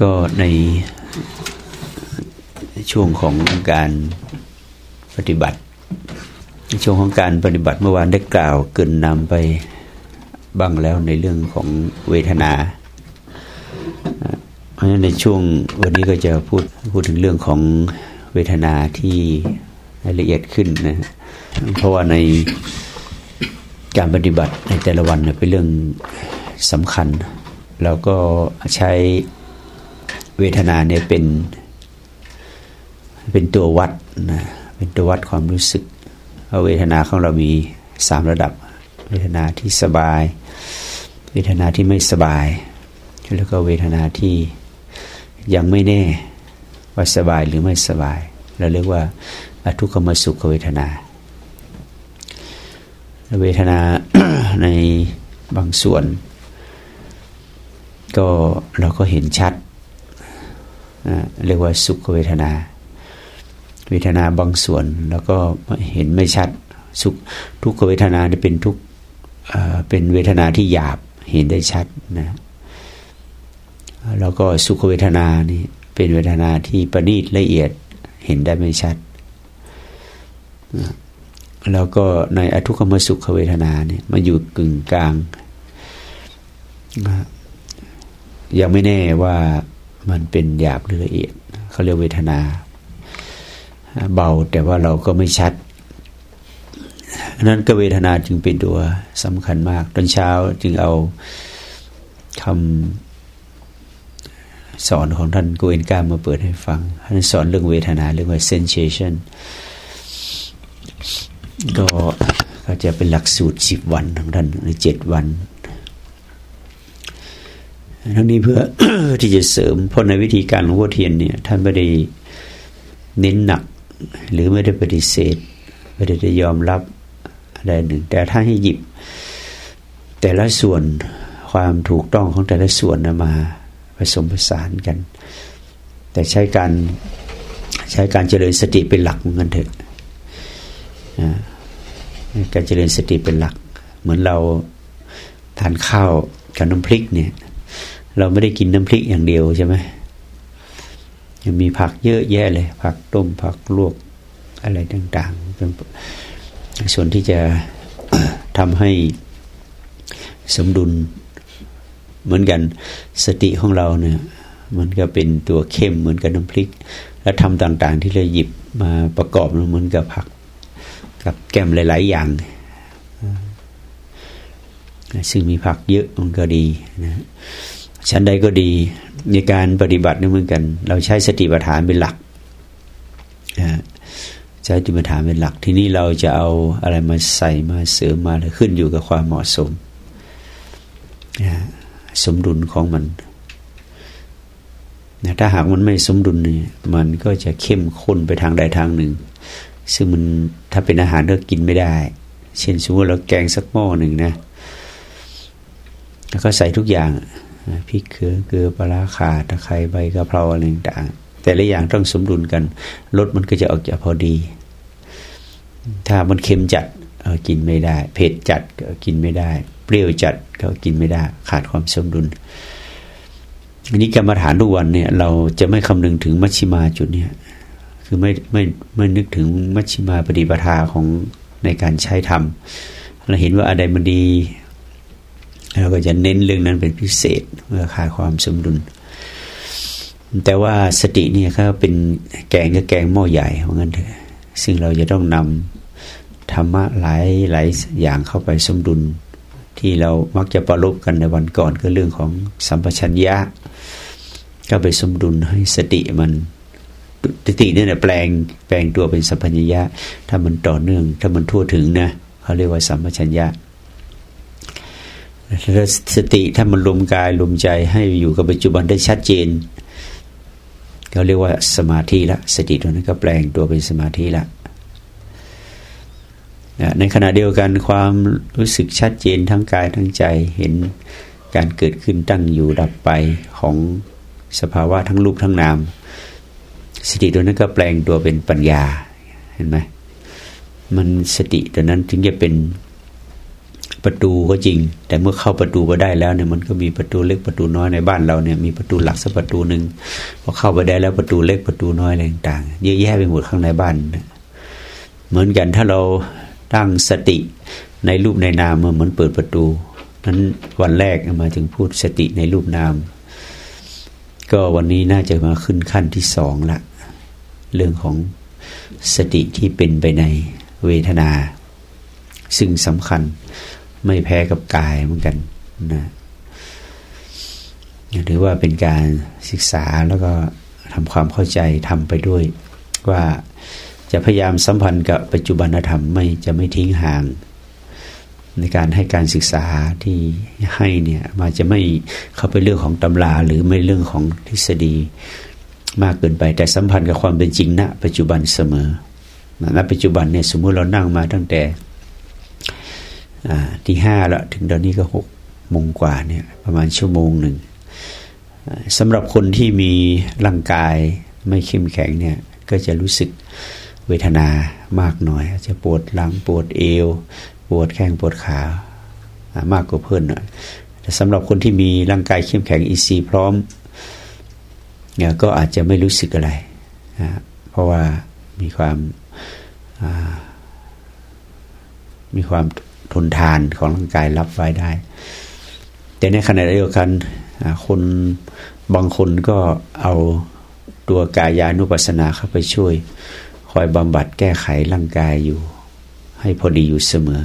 ก็ในช่วงของการปฏิบัติ ช่วงของการปฏิบัติเมื่อวานได้กล่าวเกินนำไปบ้างแล้วในเรื่องของเวทนา เพราะฉะนั้นในช่วงวันนี้ก็จะพูดพูดถึงเรื่องของเวทนาที่ละเอียดขึ้นนะเพราะว่าในการปฏิบัติในแต่ละวันเป็นเรื่องสำคัญ แล้วก็ใช้ เวทนาเนี่ยเป็น เป็นตัววัดนะเป็นตัววัดความรู้สึกเวทนาของเรามีสามระดับ เวทนาที่สบาย เวทนาที่ไม่สบาย แล้วก็เวทนาที่ยังไม่แน่ว่าสบายหรือไม่สบาย เราเรียกว่าอทุกขมสุขเวทนา เวทนาในบางส่วน ก็เราก็เห็นชัด เรียกว่าสุขเวทนา เวทนาบางส่วน แล้วก็เห็นไม่ชัดสุขทุกขเวทนาจะเป็นทุกเป็นเวทนาที่หยาบเห็นได้ชัดนะแล้วก็สุขเวทนานี่เป็นเวทนาที่ประณีตละเอียดเห็นได้ไม่ชัด แล้วก็ในอทุกขมสุขเวทนาเนี่ยมันอยู่กึ่งกลาง ยังไม่แน่ว่า มันเป็นหยาบหรือละเอียดเขาเรียกเวทนา เบาแต่ว่าเราก็ไม่ชัดนั้นก็เวทนาจึงเป็นตัวสำคัญมาก ตอนเช้าจึงเอาคำสอนของท่านโกเอนกามาเปิดให้ฟังท่านสอนเรื่องเวทนาเรื่องว่า sensation ก็ก็จะเป็นหลักสูตรสิบวันของท่านในเจ็ดวัน ทั้งนี้เพื่อที่จะเสริมเพราะในวิธีการหลวงพ่อเทียนเนี่ยท่านไม่ได้เน้นหนัก หรือไม่ได้ปฏิเสธ ไม่ได้ยอมรับอะไรหนึ่ง แต่ถ้าให้หยิบ แต่ละส่วนความถูกต้องของแต่ละส่วนนมาผสมผสานกัน แต่ใช้การใช้การเจริญสติเป็นหลักเหมือนกันเถอะการเจริญสติเป็นหลัก เหมือนเราทานข้าวกับน้ำพริกเนี่ย เราไม่ได้กินน้ำพริกอย่างเดียวใช่ไหมยังมีผักเยอะแยะเลย ผักต้มผักลวกอะไรต่างๆเป็นส่วนที่จะทำให้สมดุลเหมือนกันสติของเราเนี่ยมันก็เป็นตัวเข้มเหมือนกับน้ำพริก แล้วทำต่างๆ ที่เราหยิบมาประกอบเหมือนกับผัก กับแก้มหลาย ๆ อย่าง ซึ่งมีผักเยอะมันก็ดีนะ ชั้นใดก็ดีในการปฏิบัตินี่เหมือนกัน เราใช้สติปัฏฐานเป็นหลักใช้สติปัฏฐานเป็นหลัก ทีนี้เราจะเอาอะไรมาใส่มาเสริมมาขึ้นอยู่กับความเหมาะสมสมดุลของมันถ้าหากมันไม่สมดุลเนี่ยมันก็จะเข้มข้นไปทางใดทางหนึ่ง ซึ่งมันถ้าเป็นอาหารก็กินไม่ได้ เช่นสมมติเราแกงสักหม้อหนึ่งนะ แล้วก็ใส่ทุกอย่าง พริกเกลือเกลือปลาขาตะไคร้ใบกะเพราอะไรต่างแต่ละอย่างต้องสมดุลกันรสมันก็จะออกจาพอดี ถ้ามันเค็มจัดกินไม่ได้ เผ็ดจัดก็กินไม่ได้ เปรี้ยวจัดก็กินไม่ได้ ขาดความสมดุลอันนี้กรรมฐานทุกวันเนี่ย เราจะไม่คำนึงถึงมัชชิมาจุดเนี้ยคือไม่ไม่ไม่นึกถึงมัชฌิมาปฏิปทาของในการใช้ธรรมเราเห็นว่าอะไรมันดี เราก็จะเน้นเรื่องนั้นเป็นพิเศษเมื่อขาความสมดุล แต่ว่าสติเนี่ยเขาเป็นแกงก็แกงหม้อใหญ่ของนั้นเถอะซึ่งเราจะต้องนำธรรมะหลายหลายอย่างเข้าไปสมดุล ที่เรามักจะประลบกันในวันก่อนก็เรื่องของสัมปชัญญะ ก็ไปสมดุลให้สติมันสติเนี่ยแปลงแปลงตัวเป็นสัมพัญญะ ถ้ามันต่อเนื่อง ถ้ามันทั่วถึงนะเขาเรียกว่าสัมปชัญญะ สติถ้ามันรวมกายรวมใจให้อยู่กับปัจจุบันได้ชัดเจนเขาเรียกว่าสมาธิละสติตัวนั้นก็แปลงตัวเป็นสมาธิละในขณะเดียวกันความรู้สึกชัดเจนทั้งกายทั้งใจเห็นการเกิดขึ้นตั้งอยู่ดับไปของสภาวะทั้งรูปทั้งนามสติตัวนั้นก็แปลงตัวเป็นปัญญาเห็นไหมมันสติตัวนั้นถึงจะเป็น ประตูก็จริง แต่เมื่อเข้าประตูไปได้แล้วเนี่ยมันก็มีประตูเล็กประตูน้อยในบ้านเราเนี่ยมีประตูหลักสักประตูหนึ่งพอเข้าไปได้แล้วประตูเล็กประตูน้อยอะไรต่างๆเยอะแยะไปหมดข้างในบ้าน เหมือนกันถ้าเราตั้งสติในรูปในนามเหมือนเปิดประตู นั้นวันแรกมาถึงพูดสติในรูปนาม ก็วันนี้น่าจะมาขึ้นขั้นที่สองละ เรื่องของสติที่เป็นไปในเวทนา ซึ่งสำคัญ ไม่แพ้กับกายเหมือนกันนะถือว่าเป็นการศึกษาแล้วก็ทำความเข้าใจทำไปด้วย ว่าจะพยายามสัมพันธ์กับปัจจุบันธรรมไม่จะไม่ทิ้งห่าง ในการให้การศึกษาที่ให้เนี่ยมาจะไม่เข้าไปเรื่องของตำราหรือไม่เรื่องของทฤษฎีมากเกินไป แต่สัมพันธ์กับความเป็นจริงณปัจจุบันเสมอณปัจจุบันเนี่ยสมมุติเรานั่งมาตั้งแต่ ที่ห้าแล้วถึงตอนนี้ก็หกโมงกว่าเนี่ยประมาณชั่วโมงหนึ่งสำหรับคนที่มีร่างกายไม่เข้มแข็งเนี่ยก็จะรู้สึกเวทนามากหน่อย จะปวดหลังปวดเอว ปวดแข้งปวดขามากกว่าเพื่อนหน่อยแต่สำหรับคนที่มีร่างกายเข้มแข็งอีซีพร้อมเนี่ยก็อาจจะไม่รู้สึกอะไรเพราะว่ามีความมีความ ทนทานของร่างกายรับไว้ได้ แต่ในขณะเดียวกันคนบางคนก็เอาตัวกายานุปัสสนาเข้าไปช่วย คอยบำบัดแก้ไขร่างกายอยู่ ให้พอดีอยู่เสมอ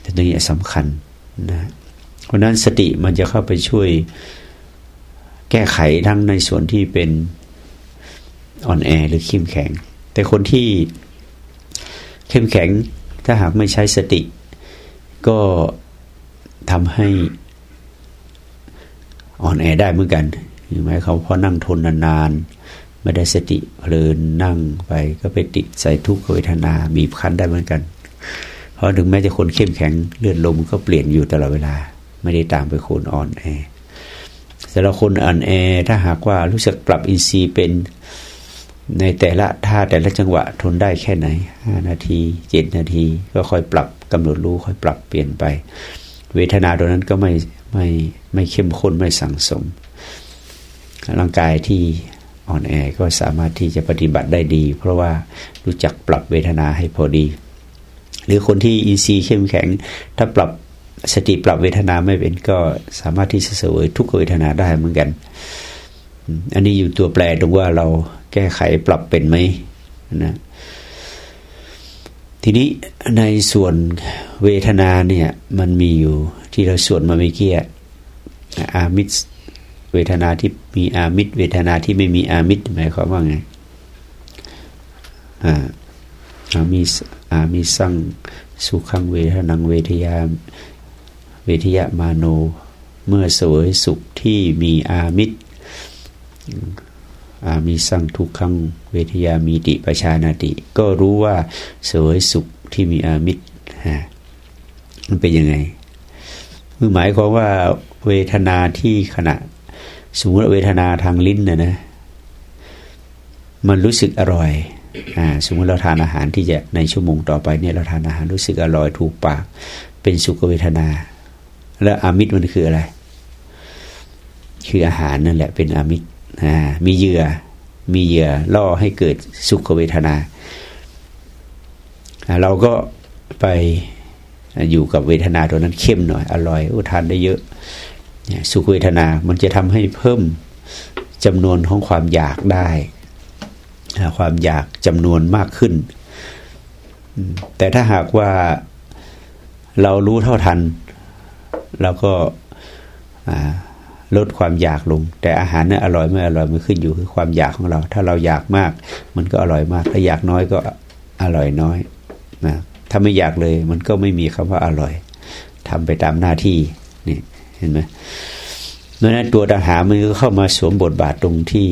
แต่ตรงนี้สำคัญนะเพราะนั้นสติมันจะเข้าไปช่วยแก้ไขทั้งในส่วนที่เป็นอ่อนแอหรือเข้มแข็ง แต่คนที่เข้มแข็งถ้าหากไม่ใช้สติ ก็ทำให้อ่อนแอได้เหมือนกันหรือไหมเขาพอนั่งทนนานๆไม่ได้สติเพลินนั่งไปก็ไปติดใส่ทุกขเวทนาบีบคั้นได้เหมือนกัน เพราะถึงแม้จะคนเข้มแข็งเลือดลมก็เปลี่ยนอยู่ตลอดเวลา ไม่ได้ตามไปคนอ่อนแอแต่ละคนอ่อนแอถ้าหากว่ารู้สึกปรับอินทรีย์เป็น ในแต่ละท่าแต่ละจังหวะทนได้แค่ไหนห้านาทีเจ็ดนาที ก็ค่อยปรับกำหนดรู้ค่อยปรับเปลี่ยนไป เวทนาตัวนั้นก็ไม่ไม่ไม่เข้มข้นไม่สังสม ร่างกายที่อ่อนแอก็สามารถที่จะปฏิบัติได้ดี เพราะว่ารู้จักปรับเวทนาให้พอดี หรือคนที่อีซีเข้มแข็ง ถ้าปรับสติปรับเวทนาไม่เป็นก็สามารถที่จะเสวยทุกเวทนาได้เหมือนกัน อันนี้อยู่ตัวแปรตรงว่าเราแก้ไขปรับเป็นไหมนะทีนี้ในส่วนเวทนาเนี่ยมันมีอยู่ที่เราสวดมาเมื่อกี้อามิตเวทนาที่มีอามิตเวทนาที่ไม่มีอามิตหมายความว่าไงอ่าอามิอามิสังสุขังเวทนังเวทยาเวทยามาโน เมื่อสวยสุขที่มีอามิตร อามีสั่งทุกขังเวทยามีติประชานาติ ก็รู้ว่าสวยสุขที่มีอามิตรฮะมันเป็นยังไงคือหมายความว่าเวทนาที่ขณะ สมมติเวทนาทางลิ้นนะนะมันรู้สึกอร่อยอ่าสมมติเราทานอาหารที่จะในชั่วโมงต่อไปเนี่ยเราทานอาหารรู้สึกอร่อยถูกปาก เป็นสุขเวทนา แล้วอามิตรมันคืออะไร คืออาหารนั่นแหละเป็นอามิตร มีเหยื่อ มีเหยื่อล่อให้เกิดสุขเวทนา เราก็ไปอยู่กับเวทนาตัวนั้นเข้มหน่อย อร่อยอุทานได้เยอะ สุขเวทนา มันจะทำให้เพิ่มจำนวนของความอยากได้ ความอยากจำนวนมากขึ้น แต่ถ้าหากว่าเรารู้เท่าทัน เราก็ ลดความอยากลง แต่อาหารเนี่ยอร่อยไม่อร่อยมันขึ้นอยู่คือความอยากของเรา ถ้าเราอยากมาก มันก็อร่อยมาก ถ้าอยากน้อยก็อร่อยน้อยนะถ้าไม่อยากเลยมันก็ไม่มีคำว่าอร่อยทำไปตามหน้าที่นี่เห็นไหมเพราะนั้นตัวตัณหามันก็เข้ามาสวมบทบาทตรงที่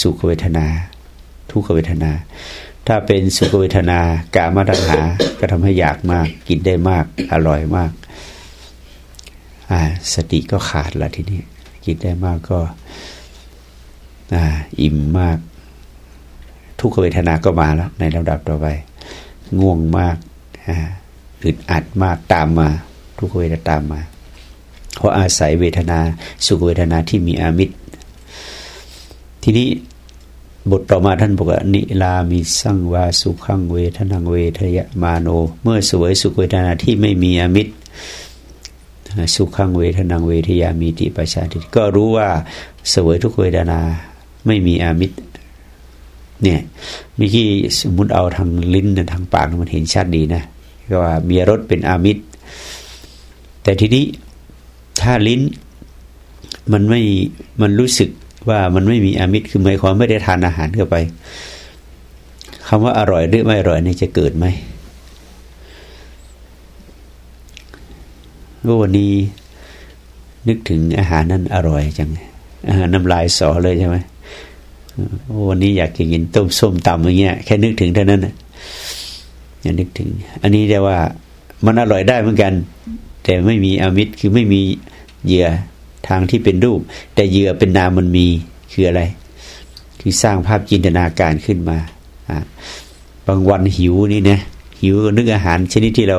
สุขเวทนา ทุกขเวทนา ถ้าเป็นสุขเวทนากามาตัณหาก็ทำให้อยากมาก กินได้มากอร่อยมาก สติก็ขาดละทีนี้กินได้มากก็อ่าอิ่มมาก ทุกขเวทนาก็มาแล้วในลำดับต่อไป ง่วงมากอึดอัดมากตามมา ทุกเวทนาตามมา เพราะอาศัยเวทนา สุขเวทนาที่มีอามิตร ทีนี้บทต่อมาท่านบอกว่านิลามีสังวาสุขังเวทนังเวทยมาโน เมื่อสวยสุขเวทนาที่ไม่มีอมิตร สุขังเวทนังเวทยามีติปัชาติก็รู้ว่าสวยทุกเวทนาไม่มีอามิตรเนี่ยมื่อกี้สมมติเอาทางลิ้นทางปากมันเห็นชัดดีนะก็ว่ามีรสเป็นอามิตร แต่ทีนี้ถ้าลิ้นมันไม่มันรู้สึกว่ามันไม่มีอามิตรคือหมายความไม่ได้ทานอาหารเข้าไปคำว่าอร่อยหรือไม่อร่อยนี่จะเกิดไหม วันนี้นึกถึงอาหารนั้นอร่อยจังอาหารน้ำลายสอเลยใช่ไหมวันนี้อยากกินต้มส้มตำอย่างเงี้ยแค่นึกถึงเท่านั้นนะอย่านึกถึง อันนี้เรียกว่ามันอร่อยได้เหมือนกัน แต่ไม่มีอมิตรคือไม่มีเหยื่อทางที่เป็นรูป แต่เหยื่อเป็นนามมันมีคืออะไร คือสร้างภาพจินตนาการขึ้นมาบางวันหิวนี่นะหิวนึกอาหารชนิดที่เรา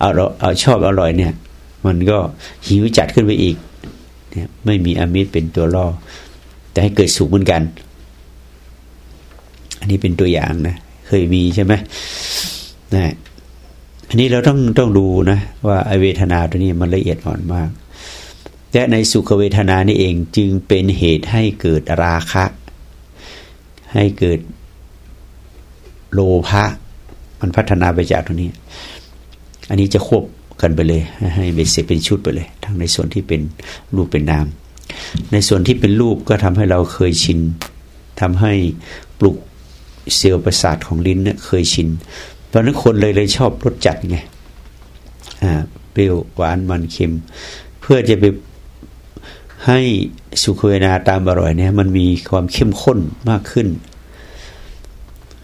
เอาเอาชอบอร่อยเนี่ย มันก็หิวจัดขึ้นไปอีกเนี่ยไม่มีอมิตรเป็นตัวล่อ แต่ให้เกิดสุขเหมือนกัน อันนี้เป็นตัวอย่างนะ เคยมีใช่ไหมนะอันนี้เราต้องต้องดูนะว่าอเวทนาตัวนี้มันละเอียดอ่อนมากและในสุขเวทนานี่เองจึงเป็นเหตุให้เกิดราคะ ให้เกิดโลภะมันพัฒนาไปจากตรงนี้ อันนี้จะควบ กันไปเลย ให้เป็นเสร็จเป็นชุดไปเลย ทั้งในส่วนที่เป็นรูปเป็นนาม ในส่วนที่เป็นรูปก็ทำให้เราเคยชินทำให้ปลุกเซลล์ประสาทของลิ้นเนี่ยเคยชินตอนนั้นคนเลยเลยชอบรสจัดไงอ่าเปรี้ยวหวานมันเค็ม เพื่อจะไปให้สุขเวนาตามอร่อยเนี่ยมันมีความเข้มข้นมากขึ้น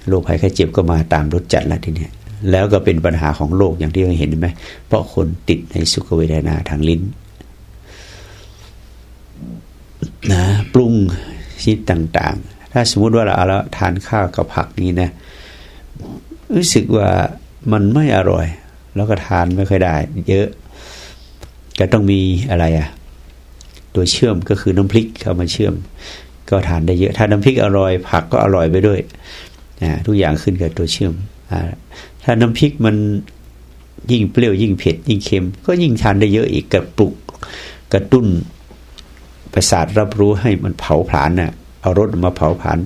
โรคภัยไข้เจ็บก็มาตามรสจัดแล้วทีเนี้ย แล้วก็เป็นปัญหาของโลกอย่างที่เราเห็นไหมเพราะคนติดในสุขเวทนาทางลิ้นนะปรุงชนิดต่าง ๆ ถ้าสมมุติว่าเราเอาทานข้าวกับผักนี้นะ รู้สึกว่ามันไม่อร่อย แล้วก็ทานไม่ค่อยได้ เยอะ ก็ต้องมีอะไรอะ่ะตัวเชื่อมก็คือน้ำพริกเข้ามาเชื่อม ก็ทานได้เยอะถ้าน้ำพริกอร่อย ผักก็อร่อยไปด้วยนะทุกอย่างขึ้นกับตัวเชื่อม ถ้าน้ำพริกมันยิ่งเปรี้ยวยิ่งเผ็ดยิ่งเค็ม ก็ยิ่งทานได้เยอะอีกกระปุกกระตุ้นประสาทรับรู้ให้มันเผาผลาญน่ะเอารถมาเผาผลาญ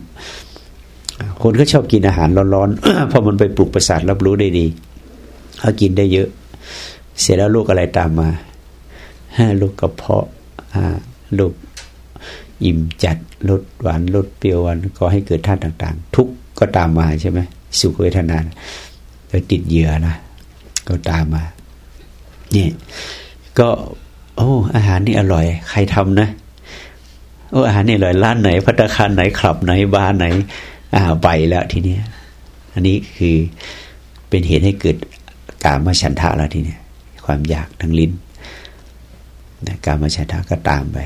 คนก็ชอบกินอาหารร้อนๆพราะมันไปปลุกประสาทรับรู้ได้ดีเขากินได้เยอะ เสร็จแล้วโรคอะไรตามมาโรคกระเพาะลูกอิ่มจัดลดหวานลดเปรี้ยวหวานก็ให้เกิดท่าต่าง ๆ ทุกก็ตามมาใช่ไหม สุขเวทนาไปติดเหยื่อนะก็ตามมาเนี่ยก็โอ้อาหารนี่อร่อย ใครทำนะ โอ้อาหารนี่อร่อยร้านไหนพัตคารไหนคลับไหนบาร์ไหน อ่าไปแล้วทีเนี้ยอันนี้คือเป็นเหตุให้เกิดกามาฉันทะแล้วทีเนี้ยความอยากทั้งลิ้นนะการมาชาทาก็ตามไป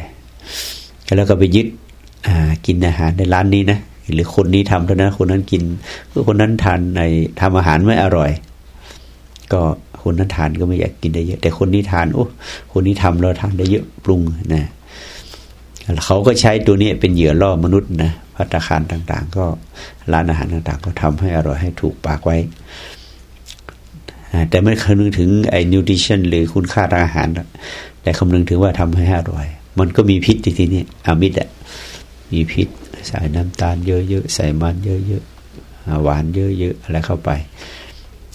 แล้วก็ไปยึดกินอาหารในร้านนี้นะ หรือคนนี้ทำเท่านั้นคนนั้นกินก็คนนั้นทานในทำอาหารไม่อร่อย ก็คนนั้นทานก็ไม่อยากกินได้เยอะ แต่คนนี้ทานโอ้คนนี้ทำเราทานได้เยอะปรุงนะเขาก็ใช้ตัวนี้เป็นเหยื่อล่อมนุษย์นะพัตคารต่างๆ ก็ร้านอาหารต่างๆ ก็ทำให้อร่อยให้ถูกปากไว้ แต่ไม่คำนึงถึงไอ้นิวทริชั่นหรือคุณค่าทางอาหาร แต่คำนึงถึงว่าทำให้อร่อย มันก็มีพิษทีนี้อามิตรอะมีพิษ ใส่น้ำตาลเยอะๆใส่มันเยอะๆหวานเยอะๆอะไรเข้าไป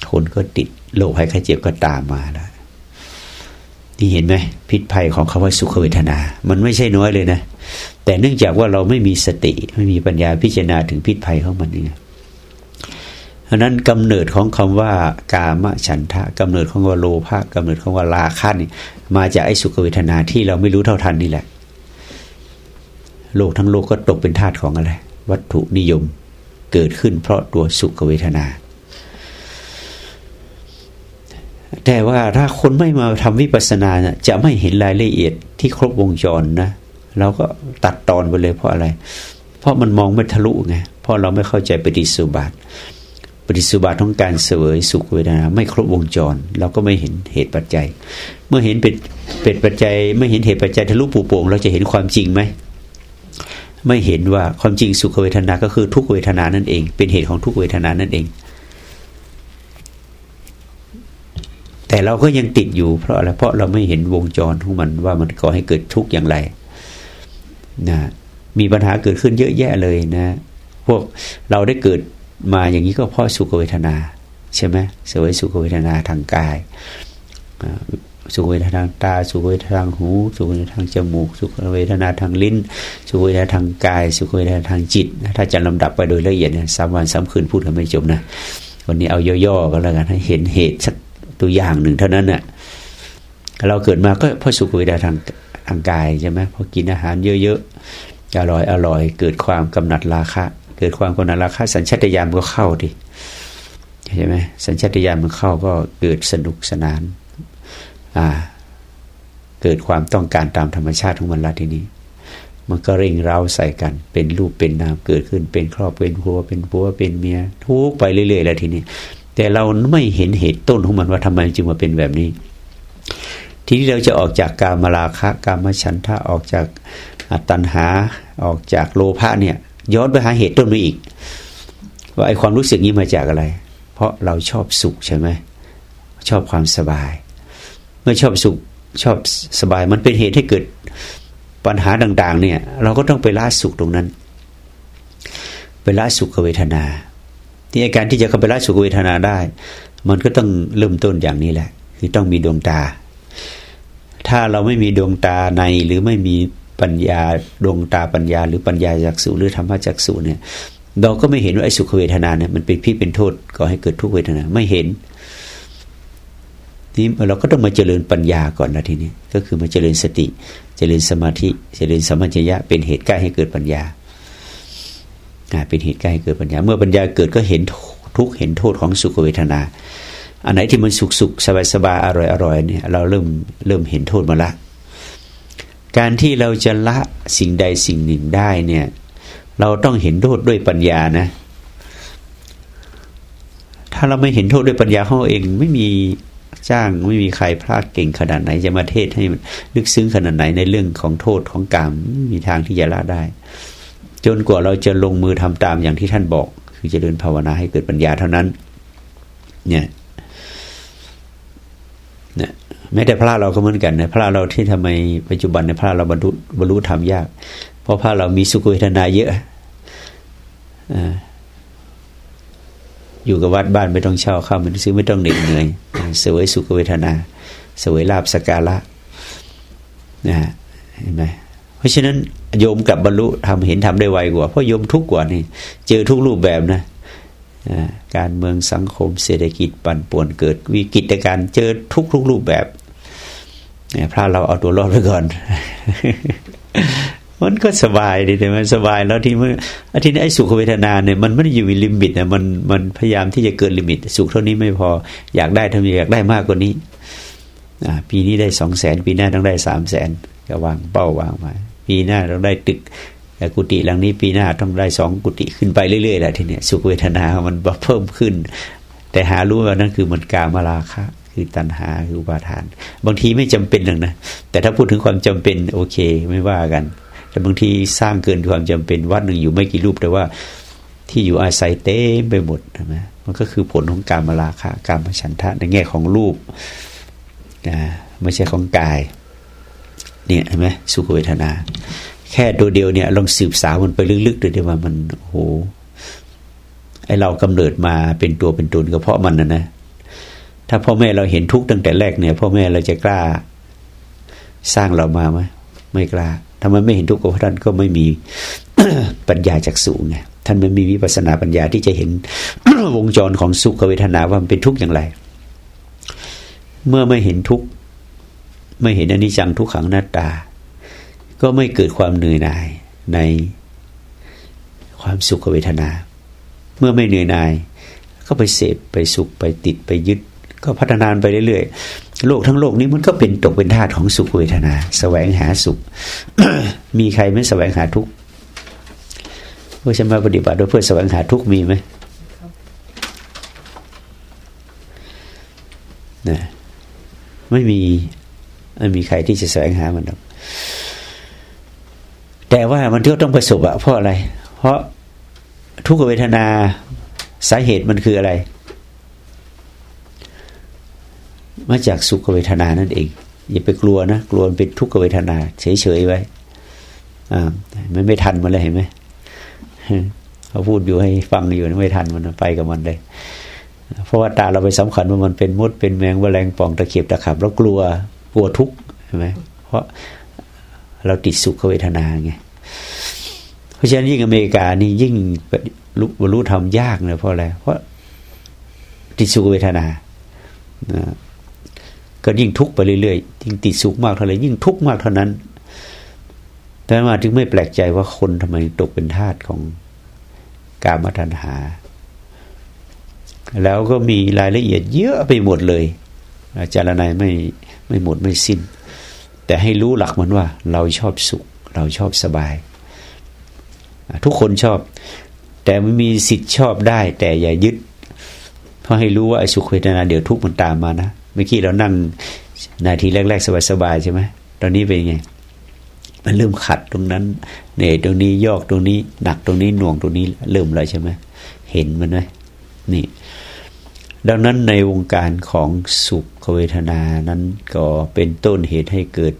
คนก็ติดโรคภัยไข้เจ็บก็ตามมาแล้วนี่เห็นไหมพิษภัยของคาว่าสุขเวทนา มันไม่ใช่น้อยเลยนะ แต่เนื่องจากว่าเราไม่มีสติ ไม่มีปัญญาพิจารณาถึงพิษภัยของมันนี่เพราะนั้นกำเนิดของคำว่ากามฉันทะกำเนิดของว่าโลภะกำเนิดของว่าราคะนี่มาจากไอ้สุขเวทนาที่เราไม่รู้เท่าทันนี่แหละ โลกทั้งโลกก็ตกเป็นทาสของอะไร วัตถุนิยมเกิดขึ้นเพราะตัวสุขเวทนา แต่ว่าถ้าคนไม่มาทำวิปัสสนาจะไม่เห็นรายละเอียดที่ครบวงจรนะเราก็ตัดตอนไปเลยเพราะอะไร เพราะมันมองไม่ทะลุไงเพราะเราไม่เข้าใจปฏิสุบาทปฏิสุบาทของการเสวยสุขเวทนาไม่ครบวงจร เราก็ไม่เห็นเหตุปัจจัย เมื่อเห็นเป็นเป็นปัจจัย ไม่เห็นเหตุปัจจัยทะลุปูโป่งเราจะเห็นความจริงไหม ไม่เห็นว่าความจริงสุขเวทนา ก็คือทุกเวทนานั่นเอง เป็นเหตุของทุกเวทนานั่นเอง แต่เราก็ยังติดอยู่เพราะอะไรเพราะเราไม่เห็นวงจรของมันว่ามันก่อให้เกิดทุกข์อย่างไรนะมีปัญหาเกิดขึ้นเยอะแยะเลยนะ พวกเราได้เกิดมาอย่างนี้ก็เพราะสุขเวทนา ใช่ไหมสวยสุขเวทนาทางกาย สุขเวทนาทางตา สุขเวทนาทางหู สุขเวทนาทางจมูก สุขเวทนาทางลิ้น สุขเวทนาทางกาย สุขเวทนาทางจิต ถ้าจะลำดับไปโดยละเอียดเนี่ยสามวันสามคืนพูดกันไม่จบนะ วันนี้เอาย่อๆก็แล้วกันให้เห็นเหตุสักตัวอย่างหนึ่งเท่านั้นน่ะ เราเกิดมาก็เพราะสุขเวทนาทางทางกายใช่ไหมพอกินอาหารเยอะๆ อร่อยอร่อย เกิดความกำหนัดราคะ เกิดความกำหนัดราคะ สัญชาตญาณก็เข้าดิใช่ไหมสัญชาตญาณมันเข้าก็เกิดสนุกสนาน อ่า เกิดความต้องการตามธรรมชาติของมันละทีนี้ มันก็เร่งเร้าใส่กัน เป็นรูปเป็นนามเกิดขึ้นเป็นครอบเป็นผัวเป็นผัวเป็นเมียทุกไปเรื่อยๆแล้วทีนี้ แต่เราไม่เห็นเหตุต้นของมันว่าทำไมจึงมาเป็นแบบนี้ ทีนี้เราจะออกจากการมราคะการมาชันทะออกจากตัณหาออกจากโลภะเนี่ย ย้อนไปหาเหตุต้นมาอีก ว่าไอความรู้สึกนี้มาจากอะไร เพราะเราชอบสุขใช่ไหมชอบความสบาย มื่อชอบสุขชอบสบายมันเป็นเหตุให้เกิดปัญหาต่าง ๆ เนี่ย เราก็ต้องไปละสุขตรงนั้น ไปละสุขเวทนาที่อาการที่จะเข้าไปละสุขเวทนาได้ มันก็ต้องเริ่มต้นอย่างนี้แหละ คือต้องมีดวงตา ถ้าเราไม่มีดวงตาในหรือไม่มีปัญญาดวงตาปัญญา หรือปัญญาจักษุหรือธรรมะจักษุเนี่ย เราก็ไม่เห็นว่าไอ้สุขเวทนาเนี่ยมันเป็นพิษเป็นโทษก่อให้เกิดทุกเวทนาไม่เห็น นี่เราก็ต้องมาเจริญปัญญาก่อนนะทีนี้ ก็คือมาเจริญสติ เจริญสมาธิ เจริญสมัญญะเป็นเหตุใกล้ให้เกิดปัญญาเป็นเหตุใกล้ให้เกิดปัญญา เมื่อปัญญาเกิดก็เห็นทุกเห็นโทษของสุขเวทนา อันไหนที่มันสุขสุขสบายสบายอร่อยอร่อยเนี่ยเราเริ่มเริ่มเห็นโทษมาละ การที่เราจะละสิ่งใดสิ่งหนึ่งได้เนี่ย เราต้องเห็นโทษด้วยปัญญานะ ถ้าเราไม่เห็นโทษด้วยปัญญาของเขาเองไม่มี จ้างไม่มีใครพลาดเก่งขนาดไหนจะมาเทศให้มันลึกซึ้งขนาดไหนในเรื่องของโทษของกรรมมีทางที่จะละได้ จนกว่าเราจะลงมือทำตามอย่างที่ท่านบอก คือจะเดินภาวนาให้เกิดปัญญาเท่านั้น เนี่ยเนี่ยแม้แต่พระเราก็เหมือนกันนะพระเราที่ทำไมปัจจุบันในพระเราบรรลุบรรลุธรรมยาก เพราะพระเรามีสุขเวทนาเยอะ อยู่กับวัดบ้านไม่ต้องเช่าข้าวมันซื้อไม่ต้องเหน็ดเหนื่อยเสวยสุขเวทนาเสวยลาภสักการะนะเห็นไหมเพราะฉะนั้นโยมกับบรรลุธรรมเห็นธรรมได้ไวกว่า เพราะโยมทุกข์กว่านี่ เจอทุกข์รูปแบบนะการเมืองสังคมเศรษฐกิจปั่นป่วนเกิดวิกฤตการเจอทุกข์ทุกรูปแบบพระเราเอาตัวรอดไปก่อน มันก็สบายดีแต่มันสบายแล้วที่เมื่ออาทิตย์นี้ไอ้สุขเวทนาเนี่ยมันไม่ได้อยู่ใน limit นะมันมันพยายามที่จะเกินลิมิต สุขเท่านี้ไม่พออยากได้ทำไมอยากได้มากกว่านี้อ่าปีนี้ได้สองแสนปีหน้าต้องได้สามแสนก็วางเป้าวางไว้ปีหน้าต้องได้ตึกกุฏิหลังนี้ปีหน้าต้องได้สองกุฏิขึ้นไปเรื่อยๆแหละทีเนี้ยสุขเวทนา มันเพิ่มขึ้น แต่หารู้ว่านั่นคือมันกามาราคะคือตัณหาคืออุปาทาน บางทีไม่จำเป็นหรอกนะแต่ถ้าพูดถึงความจำเป็นโอเคไม่ว่ากัน แต่บางทีสร้างเกินความจำเป็นวัดหนึ่งอยู่ไม่กี่รูปแต่ว่าที่อยู่อาศัยเต็มไปหมดนะมันก็คือผลของการมาราคะการมาฉันทะในแง่ของรูปนะไม่ใช่ของกาย เนี่ยเห็นไหมสุขเวทนา แค่ตัวเดียวเนี่ยลองสืบสาวมันไปลึกๆดูดีว่ามันโอ้โหไอเรากำเนิดมาเป็นตัวเป็นตนก็เพราะมันนะนะ ถ้าพ่อแม่เราเห็นทุกข์ตั้งแต่แรกเนี่ย พ่อแม่เราจะกล้าสร้างเรามาไหมไม่กล้า ทำไมไม่เห็นทุกข์ของท่านก็ไม่มีปัญญาจากสูงไงท่านไม่มีวิปัสนาปัญญาที่จะเห็นวงจรของสุขเวทนาว่ามันเป็นทุกข์อย่างไร เมื่อไม่เห็นทุกข์ไม่เห็นอนิจจังทุกขังหน้าตา ก็ไม่เกิดความเหนื่อยหน่ายในความสุขเวทนา เมื่อไม่เหนื่อยหน่าย ก็ไปเสพไปสุขไปติดไปยึด ก็พัฒนานไปเรื่อย โลกทั้งโลกนี้มันก็เป็นตกเป็นธาตุของสุขเวทนาสแสวงหาสุข มีใครไม่สแสวงหาทุกข์ว่าฉัมาปฏิบัติโดยเพื่อสแสวงหาทุกข์มีไหมนะไม่มีไม่มีใครที่จะแสวงหามันหรอกแต่ว่ามันก็ต้องประสบอะเพราะอะไร เพราะทุกขเวทนาสาเหตุมันคืออะไร มาจากสุขเวทนานั่นเอง อย่าไปกลัวนะ กลัวเป็นทุกขเวทนา เฉยๆไว้อ่ามันไม่ทันมันเลยเห็นไหมเขาพูดอยู่ให้ฟังอยู่ไม่ทันมันไปกับมันเลย เพราะว่าตาเราไปสำคัญว่ามันเป็นมดเป็นแมงแมลงป่องตะเข็บตะขับเรากลัวกลัวทุกข์ใช่ไหมเพราะเราติดสุขเวทนาไงเพราะฉะนั้นยิ่งอเมริกานี่ยิ่งบรรลุธรรมยากเลยเพราะอะไรเพราะติดสุขเวทนา ก็ยิ่งทุกข์ไปเรื่อยๆยิ่งติดสุขมากเท่าไรยิ่งทุกข์มากเท่านั้นแต่มาถึงไม่แปลกใจว่าคนทำไมตกเป็นทาสของกามตัณหา แล้วก็มีรายละเอียดเยอะไปหมดเลย อาจารย์นายไม่ไม่หมดไม่สิ้น แต่ให้รู้หลักมันว่า เราชอบสุข เราชอบสบาย ทุกคนชอบ แต่ไม่มีสิทธิ์ชอบได้ แต่อย่ายึด เพราะให้รู้ว่าไอ้สุขเวทนาเดี๋ยวทุกข์มันตามมานะ เมื่อกี้เรานั่งนาทีแรก ๆ สบายๆใช่ไหมตอนนี้เป็นไง มันเริ่มขัดตรงนั้นเหนื่ยตรงนี้ยอกตรงนี้หนักตรงนี้หน่วงตรงนี้เริ่มแล้วใช่ไหมเห็นมันไหมนี่ ดังนั้นในวงการของสุขเวทนานั้นก็เป็นต้นเหตุให้เกิด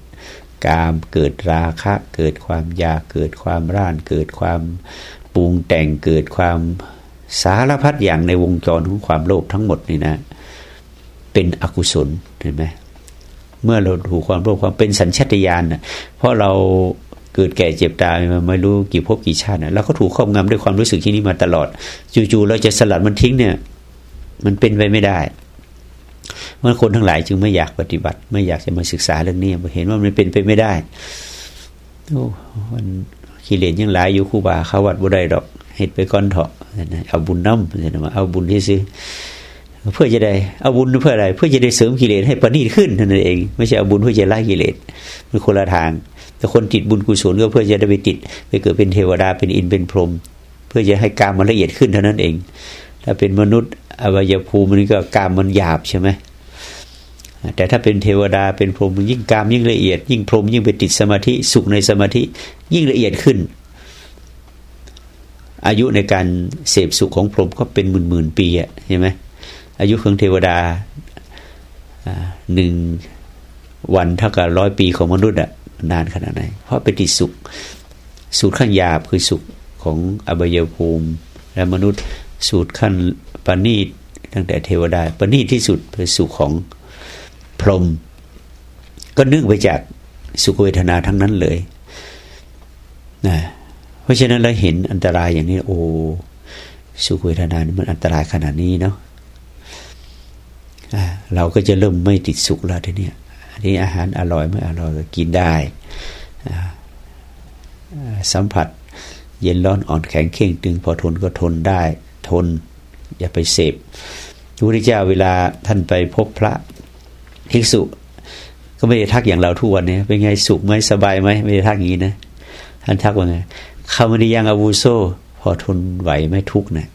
กามเกิดราคะ เกิดความอยากเกิดความร่าน เกิดความปรุงแต่งเกิดความสารพัดอย่างในวงจรของความโลภทั้งหมดนี่นะ เป็นอกุศลเห็นไหมเมื่อเราถูกความโลภความเป็นสัญชาตญาณนะเพราะเราเกิดแก่เจ็บตายมาไม่รู้กี่ภพกี่ชาตินะเราก็ถูกครอบงำด้วยความรู้สึกที่นี้มาตลอด จู่ๆเราจะสลัดมันทิ้งเนี่ย มันเป็นไปไม่ได้เมื่อคนทั้งหลายจึงไม่อยากปฏิบัติ ไม่อยากจะมาศึกษาเรื่องนี้เห็นว่ามันเป็นไปไม่ได้โอ้มันกิเลสยังหลายอยู่คู่บาเขาวัดบุได้ดอกเห็ดไปก้อนเถาะเอาบุญน้ำเอาบุญที่ซื้อ เพื่อจะได้เอาบุญเพื่ออะไร เพื่อจะได้เสริมกิเลสให้ประณีตขึ้นนั่นเอง ไม่ใช่เอาบุญเพื่อจะไล่กิเลสมันคนละทาง แต่คนติดบุญกุศลก็เพื่อจะได้ไปติด ไปเกิดเป็นเทวดาเป็นอินเป็นพรหมเพื่อจะให้กามมันละเอียดขึ้นเท่านั้นเอง ถ้าเป็นมนุษย์อวัยภูมิมันก็กามมันหยาบใช่ไหมแต่ถ้าเป็นเทวดาเป็นพรหมยิ่งกามยิ่งละเอียด ยิ่งพรหมยิ่งไปติดสมาธิสุขในสมาธิยิ่งละเอียดขึ้น อายุในการเสพสุขของพรหมก็เป็นหมื่นหมื่นปีอะใช่ไหม อายุของเทวดาหนึ่งวันเท่ากับร้อยปีของมนุษย์อะนานขนาดไหน เพราะไปติดสุขสูตรขั้นหยาบคือสุขของอบายภูมิ และมนุษย์สูตรขั้นปณีตตั้งแต่เทวดาปณีตที่สุดคือสุขของพรหมก็นึ่งไปจากสุขเวทนาทั้งนั้นเลยนะเพราะฉะนั้นเราเห็นอันตรายอย่างนี้ โอ้สุขเวทนานี่มันอันตรายขนาดนี้เนาะ เราก็จะเริ่มไม่ติดสุขแล้วทีนี้อันนี้อาหารอร่อยไม่อร่อยก็กินได้สัมผัส เย็นร้อนอ่อนแข็งเข่งตึงพอทนก็ทนได้ ทนอย่าไปเสพพระพุทธเจ้าเวลาท่านไปพบพระภิกษุ ก็ไม่ได้ทักอย่างเราทุกวันนี้เป็นไงสุขไหมสบายไหมไม่ได้ทักอย่างนี้นะท่านทักว่าไงคำนิยังอาวุโซพอทนไหวไม่ทุกนะ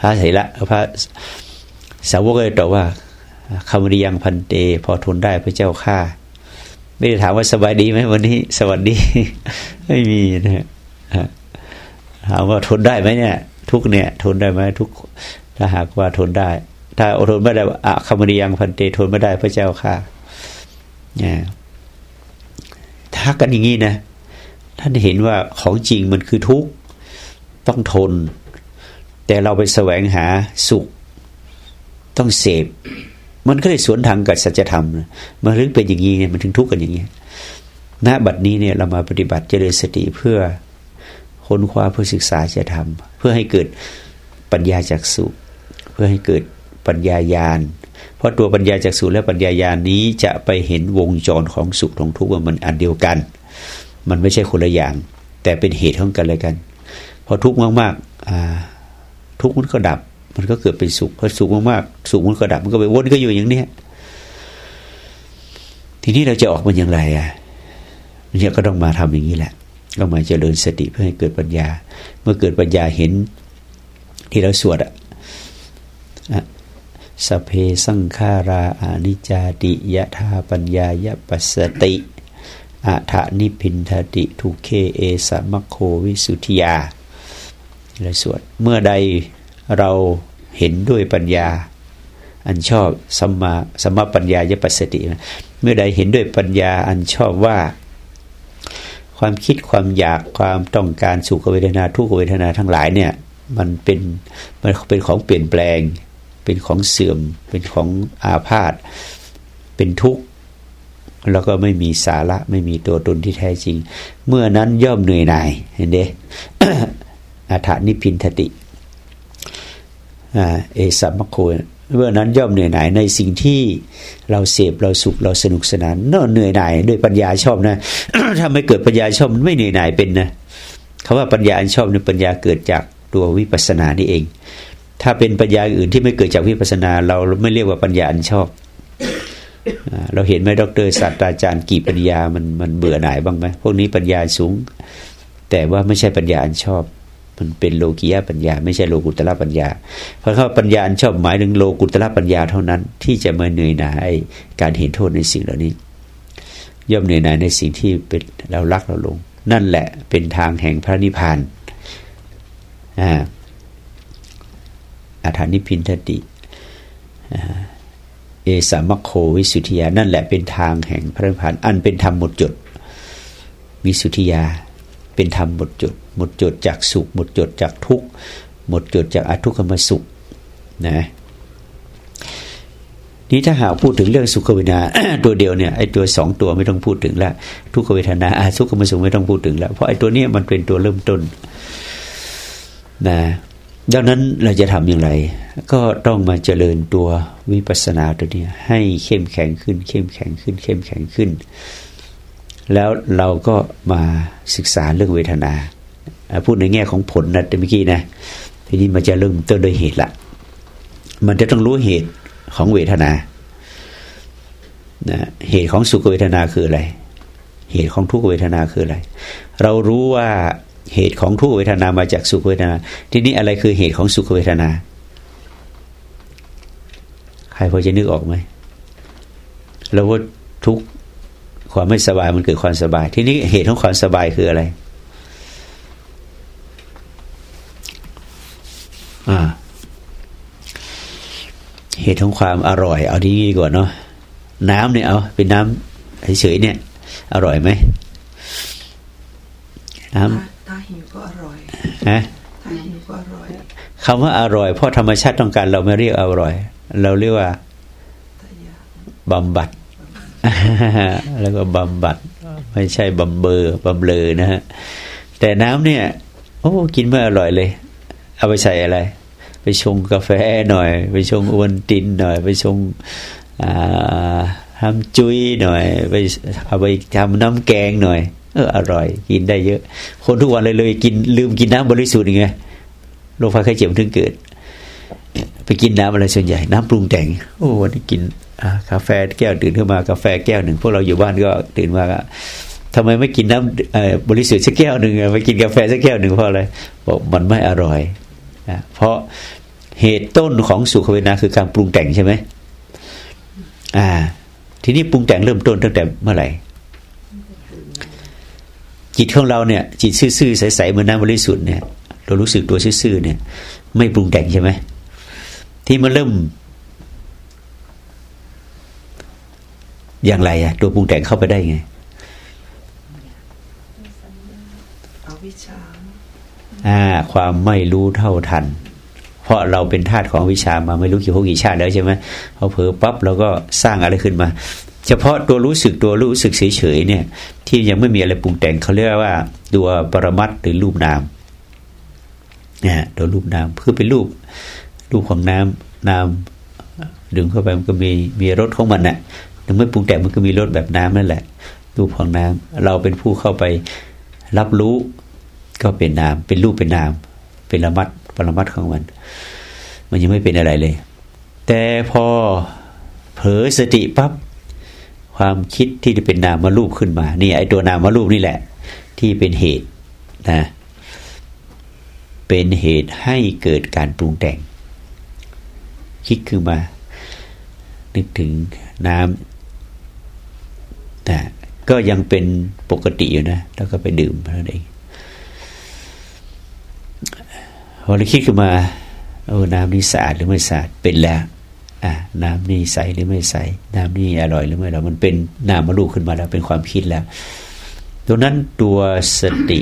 พระเถระพระ สาวกเลยตอบว่าคำริยังพันเต พอทนได้พระเจ้าข้าไม่ได้ถามว่าสบายดีไหมวันนี้ สวัสดี ไม่มีนะฮะถามว่าทนได้ไหมเนี่ย ทุกเนี่ย ทนได้ไหมทุก ถ้าหากว่าทนได้ ถ้าอดทนไม่ได้อะคำริยังพันเตทนไม่ได้พระเจ้าข้าเนี่ยถ้ากันอย่างนี้นะท่านเห็นว่าของจริงมันคือทุกต้องทน แต่เราไปแสวงหาสุข ต้องเสพ มันก็เลยสวนทางกับสัจธรรมมันถึงเป็นอย่างนี้เนี่ยมันถึงทุกข์กันอย่างนี้ณบัดนี้เนี่ยเรามาปฏิบัติเจริญสติเพื่อค้นคว้าเพื่อศึกษาจะทำเพื่อให้เกิดปัญญาจากสุเพื่อให้เกิดปัญญายาณเพราะตัวปัญญาจากสุและปัญญายาณนี้จะไปเห็นวงจรของสุขของทุกข์ว่ามันอันเดียวกัน มันไม่ใช่คนละอย่าง แต่เป็นเหตุของกันเลยกัน พอทุกข์มากๆทุกข์มันก็ดับ มันก็เกิดเป็นสุขพอสุขมากๆสุขมันก็ดับมันก็ไปวนก็อยู่อย่างเนี้ยทีนี้เราจะออกมันอย่างไรอะเนี่ยก็ต้องมาทำอย่างนี้แหละ ก็มาเจริญสติเพื่อให้เกิดปัญญา เมื่อเกิดปัญญาเห็นที่เราสวดอะสเพสังขาราอานิจาติยะธาปัญญายปัสติอัฏนิพินทติทุเคเอสมะโควิสุทธิยาและสวดเมื่อใด เราเห็นด้วยปัญญา อันชอบสัมมาสัมมาปัญญายปัสสติ เมื่อใดเห็นด้วยปัญญาอันชอบว่า ความคิดความอยากความต้องการสุขเวทนาทุกเวทนาทั้งหลายเนี่ยมันเป็นมันเป็นของเปลี่ยนแปลง เป็นของเสื่อม เป็นของอาพาธเป็นทุกข์แล้วก็ไม่มีสาระไม่มีตัวตนที่แท้จริง เมื่อนั้นย่อมเหนื่อยหน่ายเห็นเด้อาถานิพินทติ เอสัมมโคเมื่อนั้นย่อมเหนื่อยหน่ายในสิ่งที่เราเสพเราสุขเราสนุกสนานน่าเหนื่อยหน่ายด้วยปัญญาชอบนะถ้าไม่เกิดปัญญาชอบมันไม่เหนื่อยหน่ายเป็นนะคาว่าปัญญาอันชอบเนี่ยปัญญาเกิดจากตัววิปัสสนานี่เอง ถ้าเป็นปัญญาอื่นที่ไม่เกิดจากวิปัสสนา เราไม่เรียกว่าปัญญาอันชอบ เราเห็นไหมดรศาสตราจารย์กี่ปัญญามันมันเบื่อหน่ายบ้างไหมพวกนี้ปัญญาสูง แต่ว่าไม่ใช่ปัญญาอันชอบ มันเป็นโลกียปัญญา ไม่ใช่โลกุตละปัญญา เพราะเขาปัญญาอันชอบหมายถึงโลกุตละปัญญาเท่านั้น ที่จะมาเหนื่อยหน่ายการเห็นโทษในสิ่งเหล่านี้ ย่อมเหนื่อยหน่ายในสิ่งที่เป็นเรารักเราลง นั่นแหละเป็นทางแห่งพระนิพพานอ่าอาถานิพินทติอ่าเอสามโควิสุทธิยา นั่นแหละเป็นทางแห่งพระนิพพาน อันเป็นธรรมหมดจด วิสุทธิยา เป็นธรรมหมดจดหมดจดจากสุข หมดจดจากทุกข์หมดจดจากอทุกขมสุขนะนี่ถ้าหากพูดถึงเรื่องสุขเวทนาตัวเดียวเนี่ยไอ้ตัวสองตัวไม่ต้องพูดถึงละทุกขเวทนาอาทุกขมสุขไม่ต้องพูดถึงล้วเพราะไอ้ตัวนี้มันเป็นตัวเริ่มต้นนะดังนั้นเราจะทำอย่างไร ก็ต้องมาเจริญตัววิปัสสนาตัวนี้ให้เข้มแข็งขึ้น เข้มแข็งขึ้น เข้มแข็งขึ้น แล้วเราก็มาศึกษาเรื่องเวทนา พูดในแง่ของผลนะเมื่อกี้นะทีนี้มันจะเริ่มต้นโดยเหตุละมันจะต้องรู้เหตุของเวทนานะเหตุของสุขเวทนาคืออะไร เหตุของทุกเวทนาคืออะไร เรารู้ว่าเหตุของทุกเวทนามาจากสุขเวทนา ทีนี้อะไรคือเหตุของสุขเวทนา ใครพอจะนึกออกไหมแล้วว่าทุก ความไม่สบายมันเกิดความสบาย ทีนี้เหตุของความสบายคืออะไร อ่า เหตุของความอร่อย เอาดีก่อนเนาะน้ำเนี่ยเอาเป็นน้ำเฉยๆเนี่ย อร่อยไหมน้ำหิวก็อร่อยฮะถ้าหิวก็อร่อยคำว่าอร่อยเพราะธรรมชาติต้องการเราไม่เรียกอร่อย เราเรียกว่าบำบัด แล้วก็บำบัดไม่ใช่บำเบอร์บำเลอนะฮะแต่น้ำเนี่ย โอ้กินเมื่อร่อยเลย เอาไปใส่อะไร ไปชงกาแฟหน่อย ไปชงอวนตินหน่อย ไปชงทำจุ้ยหน่อย ไปเอาไปทำน้ำแกงหน่อย เอออร่อย กินได้เยอะ คนทุกวันเลยเลยกินลืมกินน้ำบริสุทธิ์ไงโรคไฟไข้เจ็บถึงเกิด ไปกินน้ำอะไรส่วนใหญ่ น้ำปรุงแต่ง โอ้วันนี้กิน กาแฟแก้วตื่นขึ้นมากาแฟแก้วหนึ่งพวกเราอยู่บ้านก็ตื่นมาทำไมไม่กินน้ำบริสุทธิ์สักแก้วหนึ่งไปกินกาแฟสักแก้วหนึ่งเพราะอะไรบอกมันไม่อร่อยนะเพราะเหตุต้นของสุขเวทนาคือการปรุงแต่งใช่ไหมอ่า ทีนี้ปรุงแต่งเริ่มต้นตั้งแต่เมื่อไหร่จิตของเราเนี่ย จิตซื่อๆใสๆเหมือนน้ำบริสุทธิ์เนี่ยเรารู้สึกตัวซื่อๆเนี่ย ไม่ปรุงแต่งใช่ไหมที่มันเริ่ม อย่างไรอะตัวปรุงแต่งเข้าไปได้ไงอวิชาอ่า ความไม่รู้เท่าทัน เพราะเราเป็นธาตุของวิชามาไม่รู้กี่พวกกี่ชาติแล้วใช่ไหมพอเผลอปั๊บเราก็สร้างอะไรขึ้นมา เฉพาะตัวรู้สึกตัวรู้สึกเฉยๆเนี่ย ที่ยังไม่มีอะไรปรุงแต่งเขาเรียกว่า ตัวปรมัตหรือรูปนามเนี่ยตัวรูปนามคือเป็นรูปรูปของน้ำน้ำดึงเข้าไปมันก็มีมีรสของมันน่ะ ถึงไม่ปรุงแต่งมันก็มีรสแบบน้ำนั่นแหละรูปของน้ำเราเป็นผู้เข้าไปรับรู้ก็เป็นนาม เป็นรูปเป็นนาม เป็นละมัดปรมัตของมัน มันยังไม่เป็นอะไรเลย แต่พอเผลอสติปับ๊บความคิดที่จะเป็นนามารูปขึ้นมานี่ไอตัวนามารูปนี่แหละ ที่เป็นเหตุนะเป็นเหตุให้เกิดการปรุงแต่ง คิดขึ้นมา นึกถึงน้ำ แต่ก็ยังเป็นปกติอยู่นะ แล้วก็ไปดื่มเท่านั้นเองพอเราคิดขึ้นมาโอ้น้ำนี้สะอาดหรือไม่สะอาดเป็นแล้วอ่าน้ำนี่ใสหรือไม่ใสน้ำนี่อร่อยหรือไม่อร่อยมันเป็นนามรูปขึ้นมาแล้วเป็นความคิดแล้วตรงนั้นตัวสติ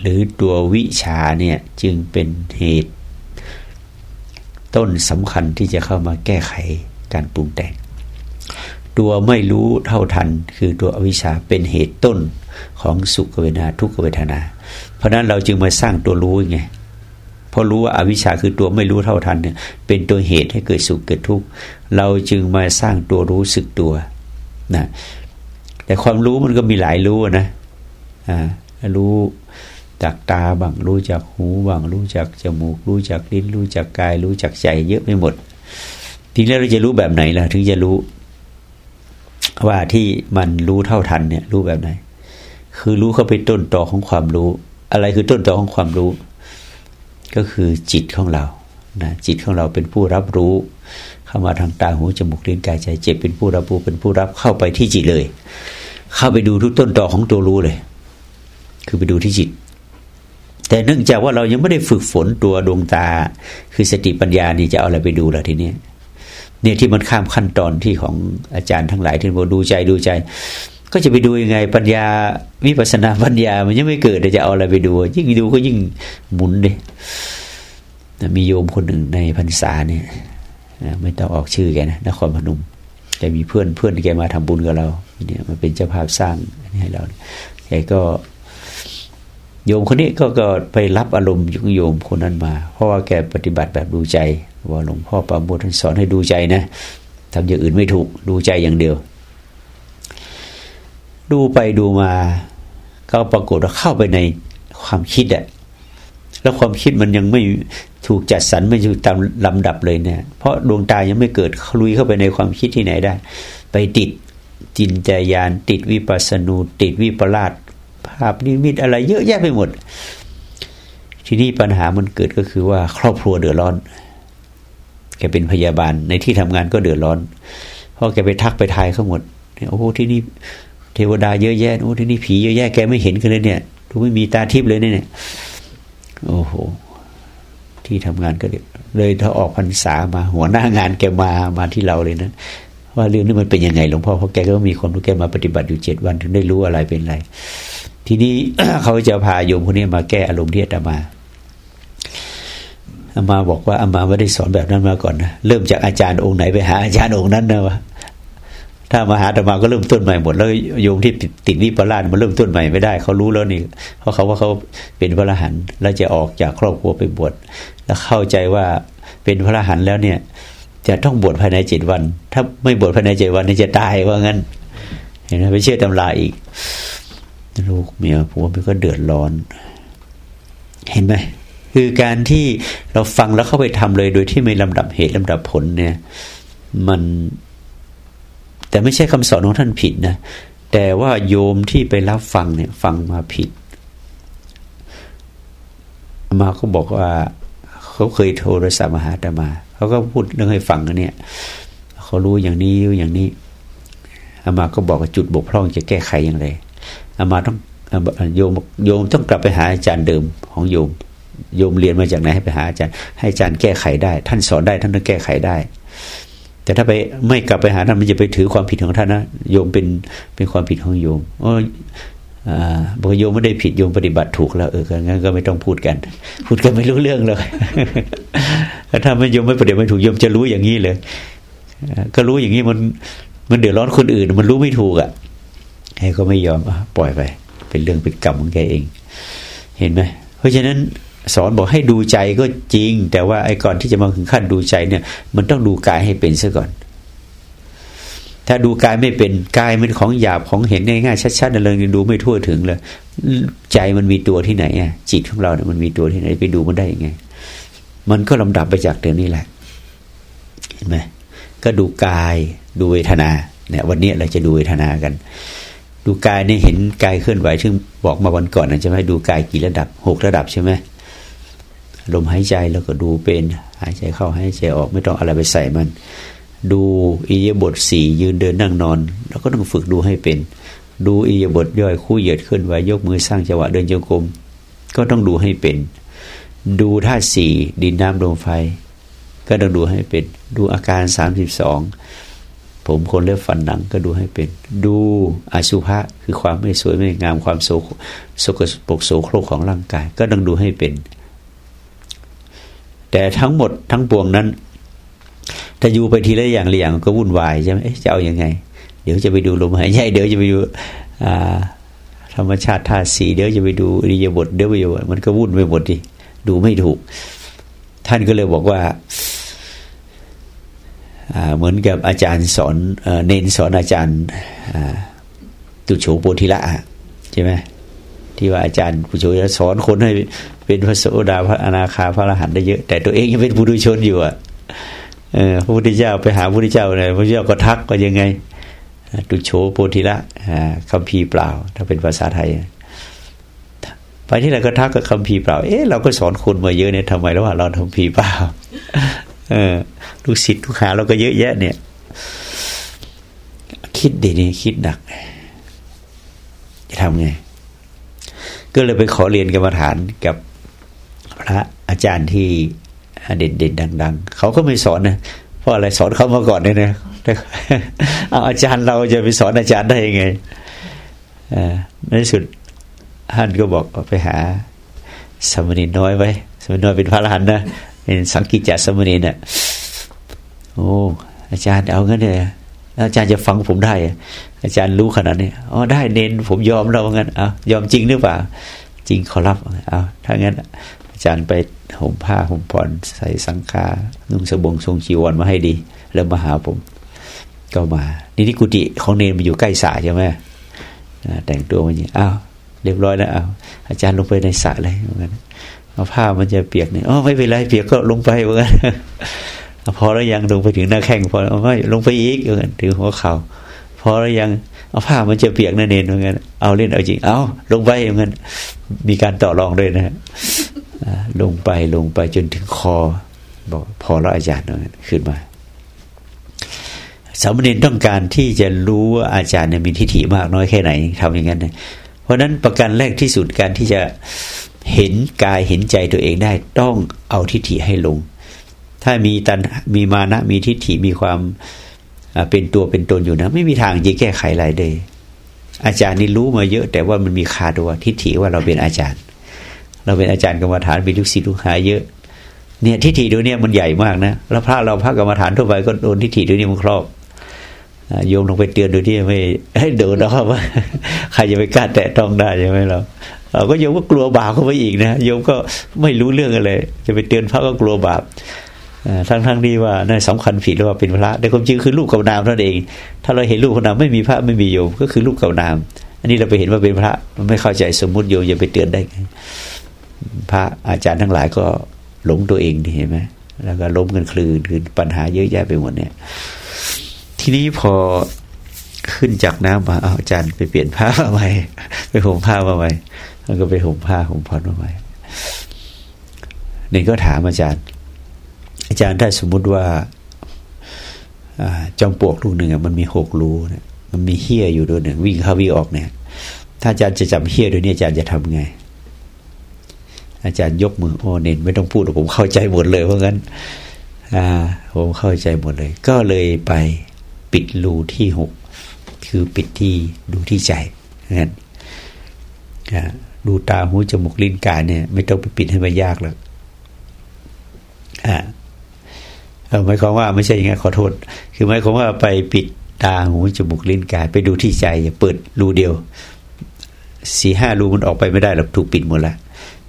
หรือตัววิชาเนี่ยจึงเป็นเหตุ ต้นสำคัญที่จะเข้ามาแก้ไขการปรุงแต่ง ตัวไม่รู้เท่าทัน คือตัวอวิชชาเป็นเหตุต้นของสุขเวทนาทุกขเวทนา เพราะนั้นเราจึงมาสร้างตัวรู้ไงเพราะรู้ว่าอาวิชชาคือตัวไม่รู้เท่าทันเนี่ยเป็นตัวเหตุให้เกิดสุขเกิดทุกข์เราจึงมาสร้างตัวรู้สึกตัวนะแต่ความรู้มันก็มีหลายรู้นะอ่ารู้จากตาบางรู้จากหูบางรู้จากจมูก รู้จากลิ้น รู้จากกาย รู้จากใจ เยอะไปหมด ทีนี้เราจะรู้แบบไหนล่ะ ถึงจะรู้ ว่าที่มันรู้เท่าทันเนี่ย รู้แบบไหน คือรู้เข้าไปต้นต่อของความรู้ อะไรคือต้นต่อของความรู้ ก็คือจิตของเรานะจิตของเราเป็นผู้รับรู้ เข้ามาทางตาหูจมูกลิ้นกายใจเจ็บเป็นผู้รับรู้เป็นผู้รับเข้าไปที่จิตเลย เข้าไปดูทุกต้นต่อของตัวรู้เลย คือไปดูที่จิต แต่เนื่องจากว่าเรายังไม่ได้ฝึกฝนตัวดวงตา คือสติปัญญานี่จะเอาอะไรไปดูล่ะทีนี้ เนี่ยที่มันข้ามขั้นตอนที่ของอาจารย์ทั้งหลายที่บอกดูใจดูใจ ก็จะไปดูยังไงปัญญาวิปัสนาปัญญา มันยังไม่เกิดจะเอาอะไรไปดู ยิ่งดูก็ยิ่งหมุนเลยมีโยมคนหนึ่งในพรรษาเนี่ยไม่ต้องออกชื่อแกนะนครพนมแกมีเพื่อนเพื่อนแกมาทำบุญกับเราเนี่ยมาเป็นเจ้าภาพสร้างให้เราแกก็โยมคนนี้ก็ก็ไปรับอารมณ์ยุงโยมคนนั้นมา เพราะว่าแกปฏิบัติแบบดูใจ ว่าหลวงพ่อปราโมทท่านสอนให้ดูใจนะทำอย่างอื่นไม่ถูกดูใจอย่างเดียว ดูไปดูมา ก็ปรากฏว่าเข้าไปในความคิดอะแล้วความคิดมันยังไม่ถูกจัดสรรไม่ถูกตามลำดับเลยเนี่ย เพราะดวงตายังไม่เกิดลุยเข้าไปในความคิดที่ไหนได้ ไปติดจินจายาน ติดวิปัสนูติดวิปลาสภาพนิมิตอะไรเยอะแยะไปหมด ทีนี้ปัญหามันเกิดก็คือว่าครอบครัวเดือดร้อน แกเป็นพยาบาลในที่ทำงานก็เดือดร้อน เพราะแกไปทักไปทายเขาหมดโอ้โหที่นี่เทวดาเยอะแยะโอ้ที่นี่ผีเยอะแยะแกไม่เห็นกันเลยเนี่ยดูไม่มีตาทิพย์เลยเนี่ยโอ้โหที่ทำงานก็เลยถ้าออกพรรษามา หัวหน้างานแกมามาที่เราเลยนะว่าเรื่องนี้มันเป็นยังไงหลวงพ่อเพราะแกก็มีคนรู้แกมาปฏิบัติอยู่เจ็ดวันถึงได้รู้อะไรเป็นไร ทีนี้เขาจะพาโยมคนนี้มาแก้อารมณ์ที่อาตมา อามาบอกว่าอามาไม่ได้สอนแบบนั้นมาก่อนนะเริ่มจากอาจารย์องค์ไหนไปหาอาจารย์องค์นั้นนะวะถ้ามาหาอาตมาก็เริ่มต้นใหม่หมดแล้วโยมที่ติดวิปลาสมันเริ่มต้นใหม่ไม่ได้ เขารู้แล้วนี่เพราะเขาว่าเขาเป็นพระอรหันต์แล้วจะออกจากครอบครัวไปบวชแล้วเข้าใจว่าเป็นพระอรหันต์แล้วเนี่ย จะต้องบวชภายในเจ็ดวัน ถ้าไม่บวชภายในเจ็ดวันนี่จะตายว่างั้น เห็นไหมไปเชื่อตำราอีก ลูกเมียผัวมันก็เดือดร้อน เห็นไหม คือการที่เราฟังแล้วเข้าไปทำเลยโดยที่ไม่ลำดับเหตุลำดับผลเนี่ย มัน แต่ไม่ใช่คำสอนของท่านผิดนะแต่ว่าโยมที่ไปรับฟังเนี่ย ฟังมาผิด มาก็บอกว่า เขาเคยโทรศัพท์มาหาตมา เขาก็พูดเรื่องให้ฟังเนี่ยเขารู้อย่างนี้อย่างนี้อามาก็บอกว่าจุดบกพร่องจะแก้ไขอย่างไรอามาต้องโยมโยมต้องกลับไปหาอาจารย์เดิมของโยม โยมเรียนมาจากไหนให้ไปหาอาจารย์ ให้อาจารย์แก้ไขได้ ท่านสอนได้ท่านต้องแก้ไขได้ แต่ถ้าไปไม่กลับไปหาท่านมันจะไปถือความผิดของท่านนะโยมเป็นเป็นความผิดของโยมโอ้บอกโยมไม่ได้ผิดโยมปฏิบัติถูกแล้วเอองั้นก็ไม่ต้องพูดกัน พูดกันไม่รู้เรื่องเลยถ้าไม่โยมไม่ปฏิบัติถูกโยมจะรู้อย่างนี้เลย ก็รู้อย่างนี้มันมันเดือดร้อนคนอื่น มันรู้ไม่ถูกอะแกก็ไม่ยอมปล่อยไป เป็นเรื่องเป็นกรรมของแกเอง เห็นไหมเพราะฉะนั้น สอนบอกให้ดูใจก็จริง แต่ว่าไอ้ก่อนที่จะมาถึงขั้นดูใจเนี่ย มันต้องดูกายให้เป็นซะก่อน ถ้าดูกายไม่เป็นกายมันของหยาบของเห็นง่ายๆชัดๆอะไรดูไม่ทั่วถึงเลยใจมันมีตัวที่ไหนอะจิตของเราเนี่ยมันมีตัวที่ไหน ไปดูมันได้ยังไง มันก็ลำดับไปจากเรื่องนี้แหละ เห็นไหมก็ดูกายดูเวทนาเนี่ย วันนี้เราจะดูเวทนากันดูกายเนี่ยเห็นกายเคลื่อนไหวซึ่งบอกมาวันก่อนนะใช่ไหมดูกายกี่ระดับหกระดับใช่ไหม ลมหายใจแล้วก็ดูเป็น หายใจเข้าหายใจออกไม่ต้องอะไรไปใส่มัน ดูอิยาบทสี่ยืนเดินนั่งนอนเราก็ต้องฝึกดูให้เป็น ดูอิยาบทย่อยคู่เหยียดขึ้นไหวยกมือสร้างจังหวะเดินโยกมก็ต้องดูให้เป็น ดูธาตุสี่ดินน้ำลมไฟ ก็ต้องดูให้เป็น ดูอาการสามสิบสองผมคนเล็บฟันหนังก็ดูให้เป็น ดูอสุภะคือความไม่สวยไม่งามความโศกโศกปกโศโครกของร่างกาย ก็ต้องดูให้เป็น แต่ทั้งหมดทั้งปวงนั้นถ้าอยู่ไปทีละอย่างละอย่างก็วุ่นวายใช่ไหมจะเอาอยัางไง เดี๋ยวจะไปดูลมหายใจเดี๋ยวจะไปดูธรรมชาติธาตุสีเดี๋ยวจะไปดูอริยบทเดี๋ยวไปดูมันก็วุ่นไปหมดดิดูไม่ถูก ท่านก็เลยบอกว่าเหมือนกับอาจารย์สอนเน้นสอนอาจารย์ตุโฉโปธิละใช่ไหม ที่ว่าอาจารย์ปุโชจะสอนคนให้เป็นพระโสดาพระอนาคาพระอรหันต์ได้เยอะ แต่ตัวเองยังเป็นบุรุชนอยู่อะพระพุทธเจ้าไปหาพระพุทธเจ้าเลยพระพุทธเจ้าก็ทักก็ยังไงตุโฉโปธิละคำพีเปล่า ถ้าเป็นภาษาไทย ไปที่ไหนก็ทักกับคำพีเปล่า เอ๊ะเราก็สอนคนมาเยอะเนี่ยทำไมแล้วว่าเราทำพีเปล่าเออลูกศิษย์ลูกหาเราก็เยอะแยะ เนี่ย คิดดีนี่คิดหนัก จะทำไง ก็เลยไปขอเรียนกรรมฐานกับพระอาจารย์ที่เด่นเด่นดัง ๆ เขาก็ไม่สอนนะเพราะอะไรสอนเขามาก่อนเนี่ยนะเอาอาจารย์เราจะไปสอนอาจารย์ได้ยังไงในสุดท่านก็บอกไปหาสมณีน้อยไว้ สมณีน้อยเป็นพระอรหันต์นะเป็นสังกิจจสมณีเนี่ยโอ้อาจารย์เอางั้นเลย อาจารย์จะฟังผมได้ อาจารย์รู้ขนาดนี้อ๋อได้เน้นผมยอมเรางั้นเอายอมจริงหรือเปล่า จริงขอรับเอาถ้างั้น อาจารย์ไปห่มผ้าห่มผ่อนใส่สังฆานุ่งสบงทรงจีวรมาให้ดี แล้วมาหาผม ก็มา นี่ที่กุฏิของเนนมันอยู่ใกล้สระใช่ไหมแต่งตัวมาอย่างอ้าวเรียบร้อยแล้วอ้าวอาจารย์ลงไปในสระเลยเหมือนกันเอาผ้ามันจะเปียกเนี่ยอ๋อไม่เป็นไรเปียกก็ลงไปเหมือนกัน พอแล้วยังลงไปถึงหน้าแข้งพอไม่ลงไปอีกเหมือนกันถึงหัวเขา่าพอแล้วยังเอาผ้ามันจะเปียกนั่นเองเหมือนกันเอาเล่นเอาจริง เอาลงไปเหมือนกันมีการต่อรองด้วยนะลงไปลงไปจนถึงคอบอกพอแล้วอาจารย์เหมือนขึ้นมาสามเณรต้องการที่จะรู้ว่าอาจารย์เนี่ยมีทิฏฐิมากน้อยแค่ไหนทำอย่างนั้นเพราะนั้นประการแรกที่สุดการที่จะเห็นกายเห็นใจตัวเองได้ ต้องเอาทิฏฐิให้ลง ถ้ามีตันมีมานะมีทิฏฐิมีความเป็นตัวเป็นตนอยู่นะ ไม่มีทางจะแก้ไขอะไรเลยอาจารย์นี่รู้มาเยอะ แต่ว่ามันมีคาตัวทิฏฐิว่าเราเป็นอาจารย์ เราเป็นอาจารย์กรรมฐานมีลูกศิษย์ลูกหาเยอะ เนี่ยทิฏฐิตัวเนี้ยมันใหญ่มากนะแล้วพระเราพระกรรมฐานทั่วไปก็โดนทิฏฐิตัวนี้มันครอบโยมลงไปเตือนดูที่ไม่ให้เดินนะครับว่าใครจะไปกล้าแตะต้องได้ใช่ไหมเราเราก็โยมก็กลัวบาปเข้าไปอีกนะโยมก็ไม่รู้เรื่องอะไรจะไปเตือนพระก็กลัวบาป ทั้งทั้งที่ว่าในสำคัญผิดว่าเป็นพระแต่ความจริงคือลูกกับนามนั่นเอง ถ้าเราเห็นลูกกับนามไม่มีพระไม่มีโยมก็คือลูกกับนาม อันนี้เราไปเห็นว่าเป็นพระมันไม่เข้าใจสมมุติโยมจะไปเตือนได้ พระอาจารย์ทั้งหลายก็หลงตัวเองเห็นไหมแล้วก็ล้มกันคลืนคือปัญหาเยอะแยะไปหมดเนี่ย ทีนี้พอขึ้นจากน้ำมาเอาอาจารย์ไปเปลี่ยนผ้ามาใหม่ไปห่มผ้ามาใหม่แล้วก็ไปห่มผ้าห่มผ่อนมาใหม่นี่ก็ถามอาจารย์ อาจารย์ถ้าสมมุติว่าจอมปลวกลูกหนึ่งมันมีหกรูเนี่ยมันมีเฮี้ยอยู่ด้วหนึ่งวิ่งเข้าวิ่งออกเนี่ย ถ้าอาจารย์จะจับเฮี้ยด้วนี่อาจารย์จะทำไง อาจารย์ยกมือโอ้เน้นไม่ต้องพูดผมเข้าใจหมดเลยเพราะงั้นอ่าผมเข้าใจหมดเลย ก็เลยไปปิดรูที่หกคือปิดที่ดูที่ใจนั่นดูตาหูจมูกลิ้นกายเนี่ย ไม่ต้องไปปิดให้มันยากหรอกอ่า หมายความว่าไม่ใช่อย่างนี้ขอโทษ คือหมายความว่าไปปิดตาหูจมูกลิ้นกายไปดูที่ใจอย่าเปิดรูเดียวสี่ห้ารูมันออกไปไม่ได้หรอกถูกปิดหมดละ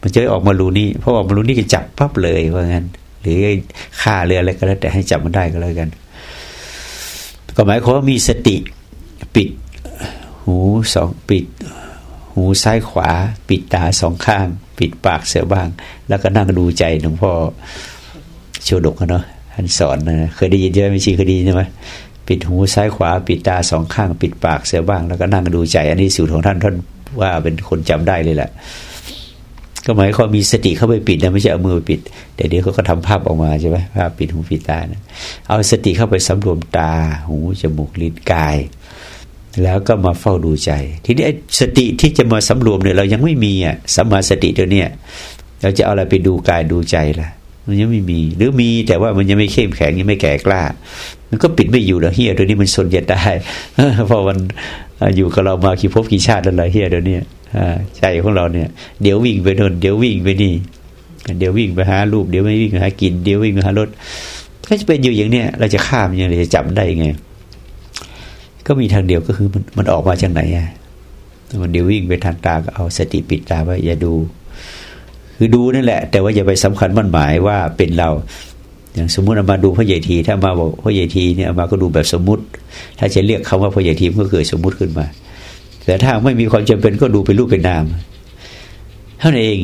มันจะออกมารูนี้พอออกมารูนี้ก็จับปั๊บเลยว่างั้น หรือฆ่าเรืออะไรก็แล้วแต่ให้จับมันได้ก็แล้วกัน ก็หมายความว่ามีสติปิดหูสองปิด หูซ้ายขวา ปิดตาสองข้าง ปิดปากเสียบ้าง แล้วก็นั่งดูใจหลวงพ่อโชดกเนาะ ท่านสอนนะเคยได้ยินใช่ไหมไม่ชีเคยได้ยินใช่ไหมปิดหูซ้ายขวา ปิดตาสองข้าง ปิดปากเสียบ้างแล้วก็นั่งดูใจ อันนี้สูตรของท่านท่านว่าเป็นคนจำได้เลยแหละก็หมายความมีสติเข้าไปปิดนะไม่ใช่เอามือไปปิดแต่เดี๋ยวเขาก็ทำภาพออกมาใช่ไหมภาพปิดหูปิดตานะเอาสติเข้าไปสำรวมตา หูจมูกลิ้นกาย แล้วก็มาเฝ้าดูใจ ทีนี้สติที่จะมาสำรวมเนี่ยเรายังไม่มีอะสัมมาสติตัวเนี้ยเราจะเอาอะไรไปดูกายดูใจล่ะ มันยังไม่มี หรือมีแต่ว่ามันยังไม่เข้มแข็งยังไม่แก่กล้า มันก็ปิดไม่อยู่แล้วเฮียตัวนี้มันสนจะได้เพราะมันอยู่กับเรามากี่ภพกี่ชาติแล้วเฮียเดี๋ยวนี้ใจของเราเนี่ย เดี๋ยววิ่งไปโน่นเดี๋ยววิ่งไปนี่ เดี๋ยววิ่งไปหารูปเดี๋ยวไม่วิ่งไปหากินเดี๋ยววิ่งไปหารถก็จะเป็นอยู่อย่างเนี้ยเราจะข้ามยังไงจะจับได้ยังไงก็มีทางเดียวก็คือมันมันออกมาจากไหนอะมันเดี๋ยววิ่งไปทางตาก็เอาสติปิดตาไว้อย่าดู คือดูนั่นแหละ แต่ว่าอย่าไปสำคัญมั่นหมายว่าเป็นเรา อย่างสมมุติเอามาดูพระเยที ถ้ามาบอกพระเยทีเนี่ยเอามาก็ดูแบบสมมุติ ถ้าจะเรียกคำว่าพระเยทีมันก็เกิดสมมุติขึ้นมา แต่ถ้าไม่มีความจำเป็นก็ดูเป็นรูปเป็นนามเท่านั้นเอง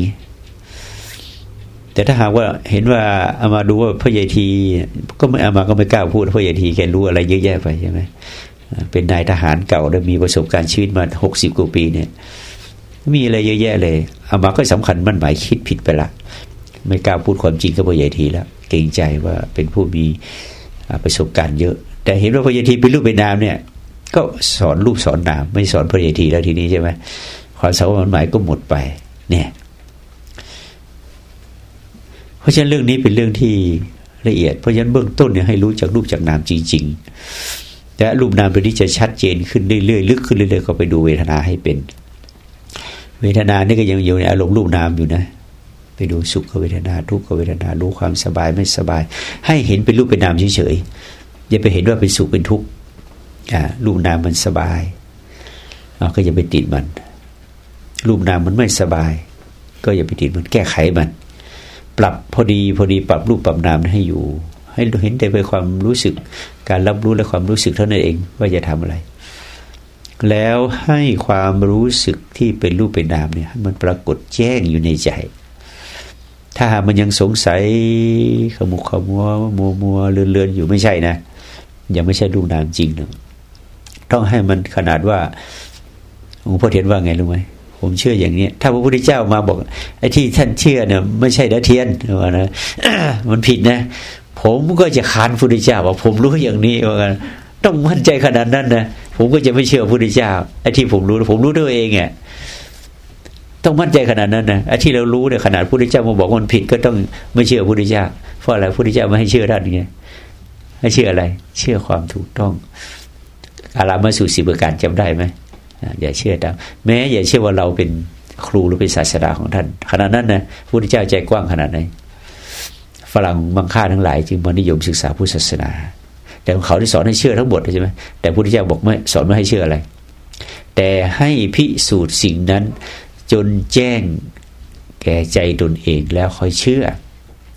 แต่ถ้าหากว่าเห็นว่าเอามาดูว่าพระยที ก็ไม่เอามาก็ไม่กล้าพูดพระยทีแกรู้อะไรเยอะแยะไปใช่ไหมเป็นนายทหารเก่าแล้วมีประสบการณ์ชีวิตมาหกสิบกว่าปีเนี่ย มีอะไรเยอะแยะเลยเอามาก็สำคัญมั่นหมายคิดผิดไปละ ไม่กล้าพูดความจริงกับพระยทีแล้วเกรงใจว่าเป็นผู้มีประสบการณ์เยอะ แต่เห็นว่าพระยทีเป็นรูปเป็นนามเนี่ย ก็สอนรูปสอนนามไม่สอนพระเยทีแล้วทีนี้ใช่ไหมความสามหมายก็หมดไป เนี่ย เพราะฉะนั้นเรื่องนี้เป็นเรื่องที่ละเอียด เพราะฉะนั้นเบื้องต้นเนี่ยให้รู้จากรูปจากนามจริง ๆแต่รูปนามตัวนี้จะชัดเจนขึ้นเรื่อยๆลึกขึ้นเรื่อยๆก็ไปดูเวทนาให้เป็น เวทนานี่ก็ยังอยู่ในอารมณ์รูปนามอยู่นะ ไปดูสุขเวทนาทุกขเวทนารู้ความสบายไม่สบาย ให้เห็นเป็นรูปเป็นนามเฉยๆอย่าไปเห็นว่าเป็นสุขเป็นทุกข์รูปนามมันสบายเราก็อย่าไปติดมัน รูปนามมันไม่สบาย ก็อย่าไปติดมันแก้ไขมัน ปรับพอดีพอดีปรับรูปปรับนามให้อยู่ ให้เห็นแต่ไปความรู้สึก การรับรู้และความรู้สึกเท่านั้นเองว่าจะทำอะไร แล้วให้ความรู้สึกที่เป็นรูปเป็นนามเนี่ยมันปรากฏแจ้งอยู่ในใจ ถ้าหากมันยังสงสัยขมุขมัวมัวมัวเลือนเลือนอยู่ไม่ใช่นะ ยังไม่ใช่รูปนามจริงนะต้องให้มันขนาดว่าหลวงพ่อเทียนว่าไงรู้ไหมผมเชื่ออย่างนี้ถ้าพระพุทธเจ้ามาบอกไอ้ที่ท่านเชื่อเนี่ยไม่ใช่ดาเทียนว่านะมันผิดนะ ผมก็จะขานพระพุทธเจ้าว่าผมรู้อย่างนี้ว่ากันต้องมั่นใจขนาดนั้นนะ ผมก็จะไม่เชื่อพระพุทธเจ้าไอ้ที่ผมรู้ผมรู้ด้วยเองอะต้องมั่นใจขนาดนั้นนะไอ้ที่เรารู้เนี่ยขนาดพระพุทธเจ้ามาบอกมันผิดก็ต้องไม่เชื่อพระพุทธเจ้าเพราะอะไรพระพุทธเจ้าไม่ให้เชื่อท่านไงให้เชื่ออะไร เชื่อความถูกต้อง อารามาสู่สิบประการจำได้ไหมอย่าเชื่อตามแม้อย่าเชื่อว่าเราเป็นครูหรือเป็นศาสดาของท่านขนาดนั้นนะพระพุทธเจ้าใจกว้างขนาดไหนฝรั่งบางค่าทั้งหลาย จึงมานิยมศึกษาพุทธศาสนา แต่เขาที่สอนให้เชื่อทั้งหมดใช่ไหมแต่พระพุทธเจ้าบอกไม่สอนไม่ให้เชื่ออะไร แต่ให้พิสูจน์สิ่งนั้นจนแจ้งแก่ใจตนเองแล้วค่อยเชื่อ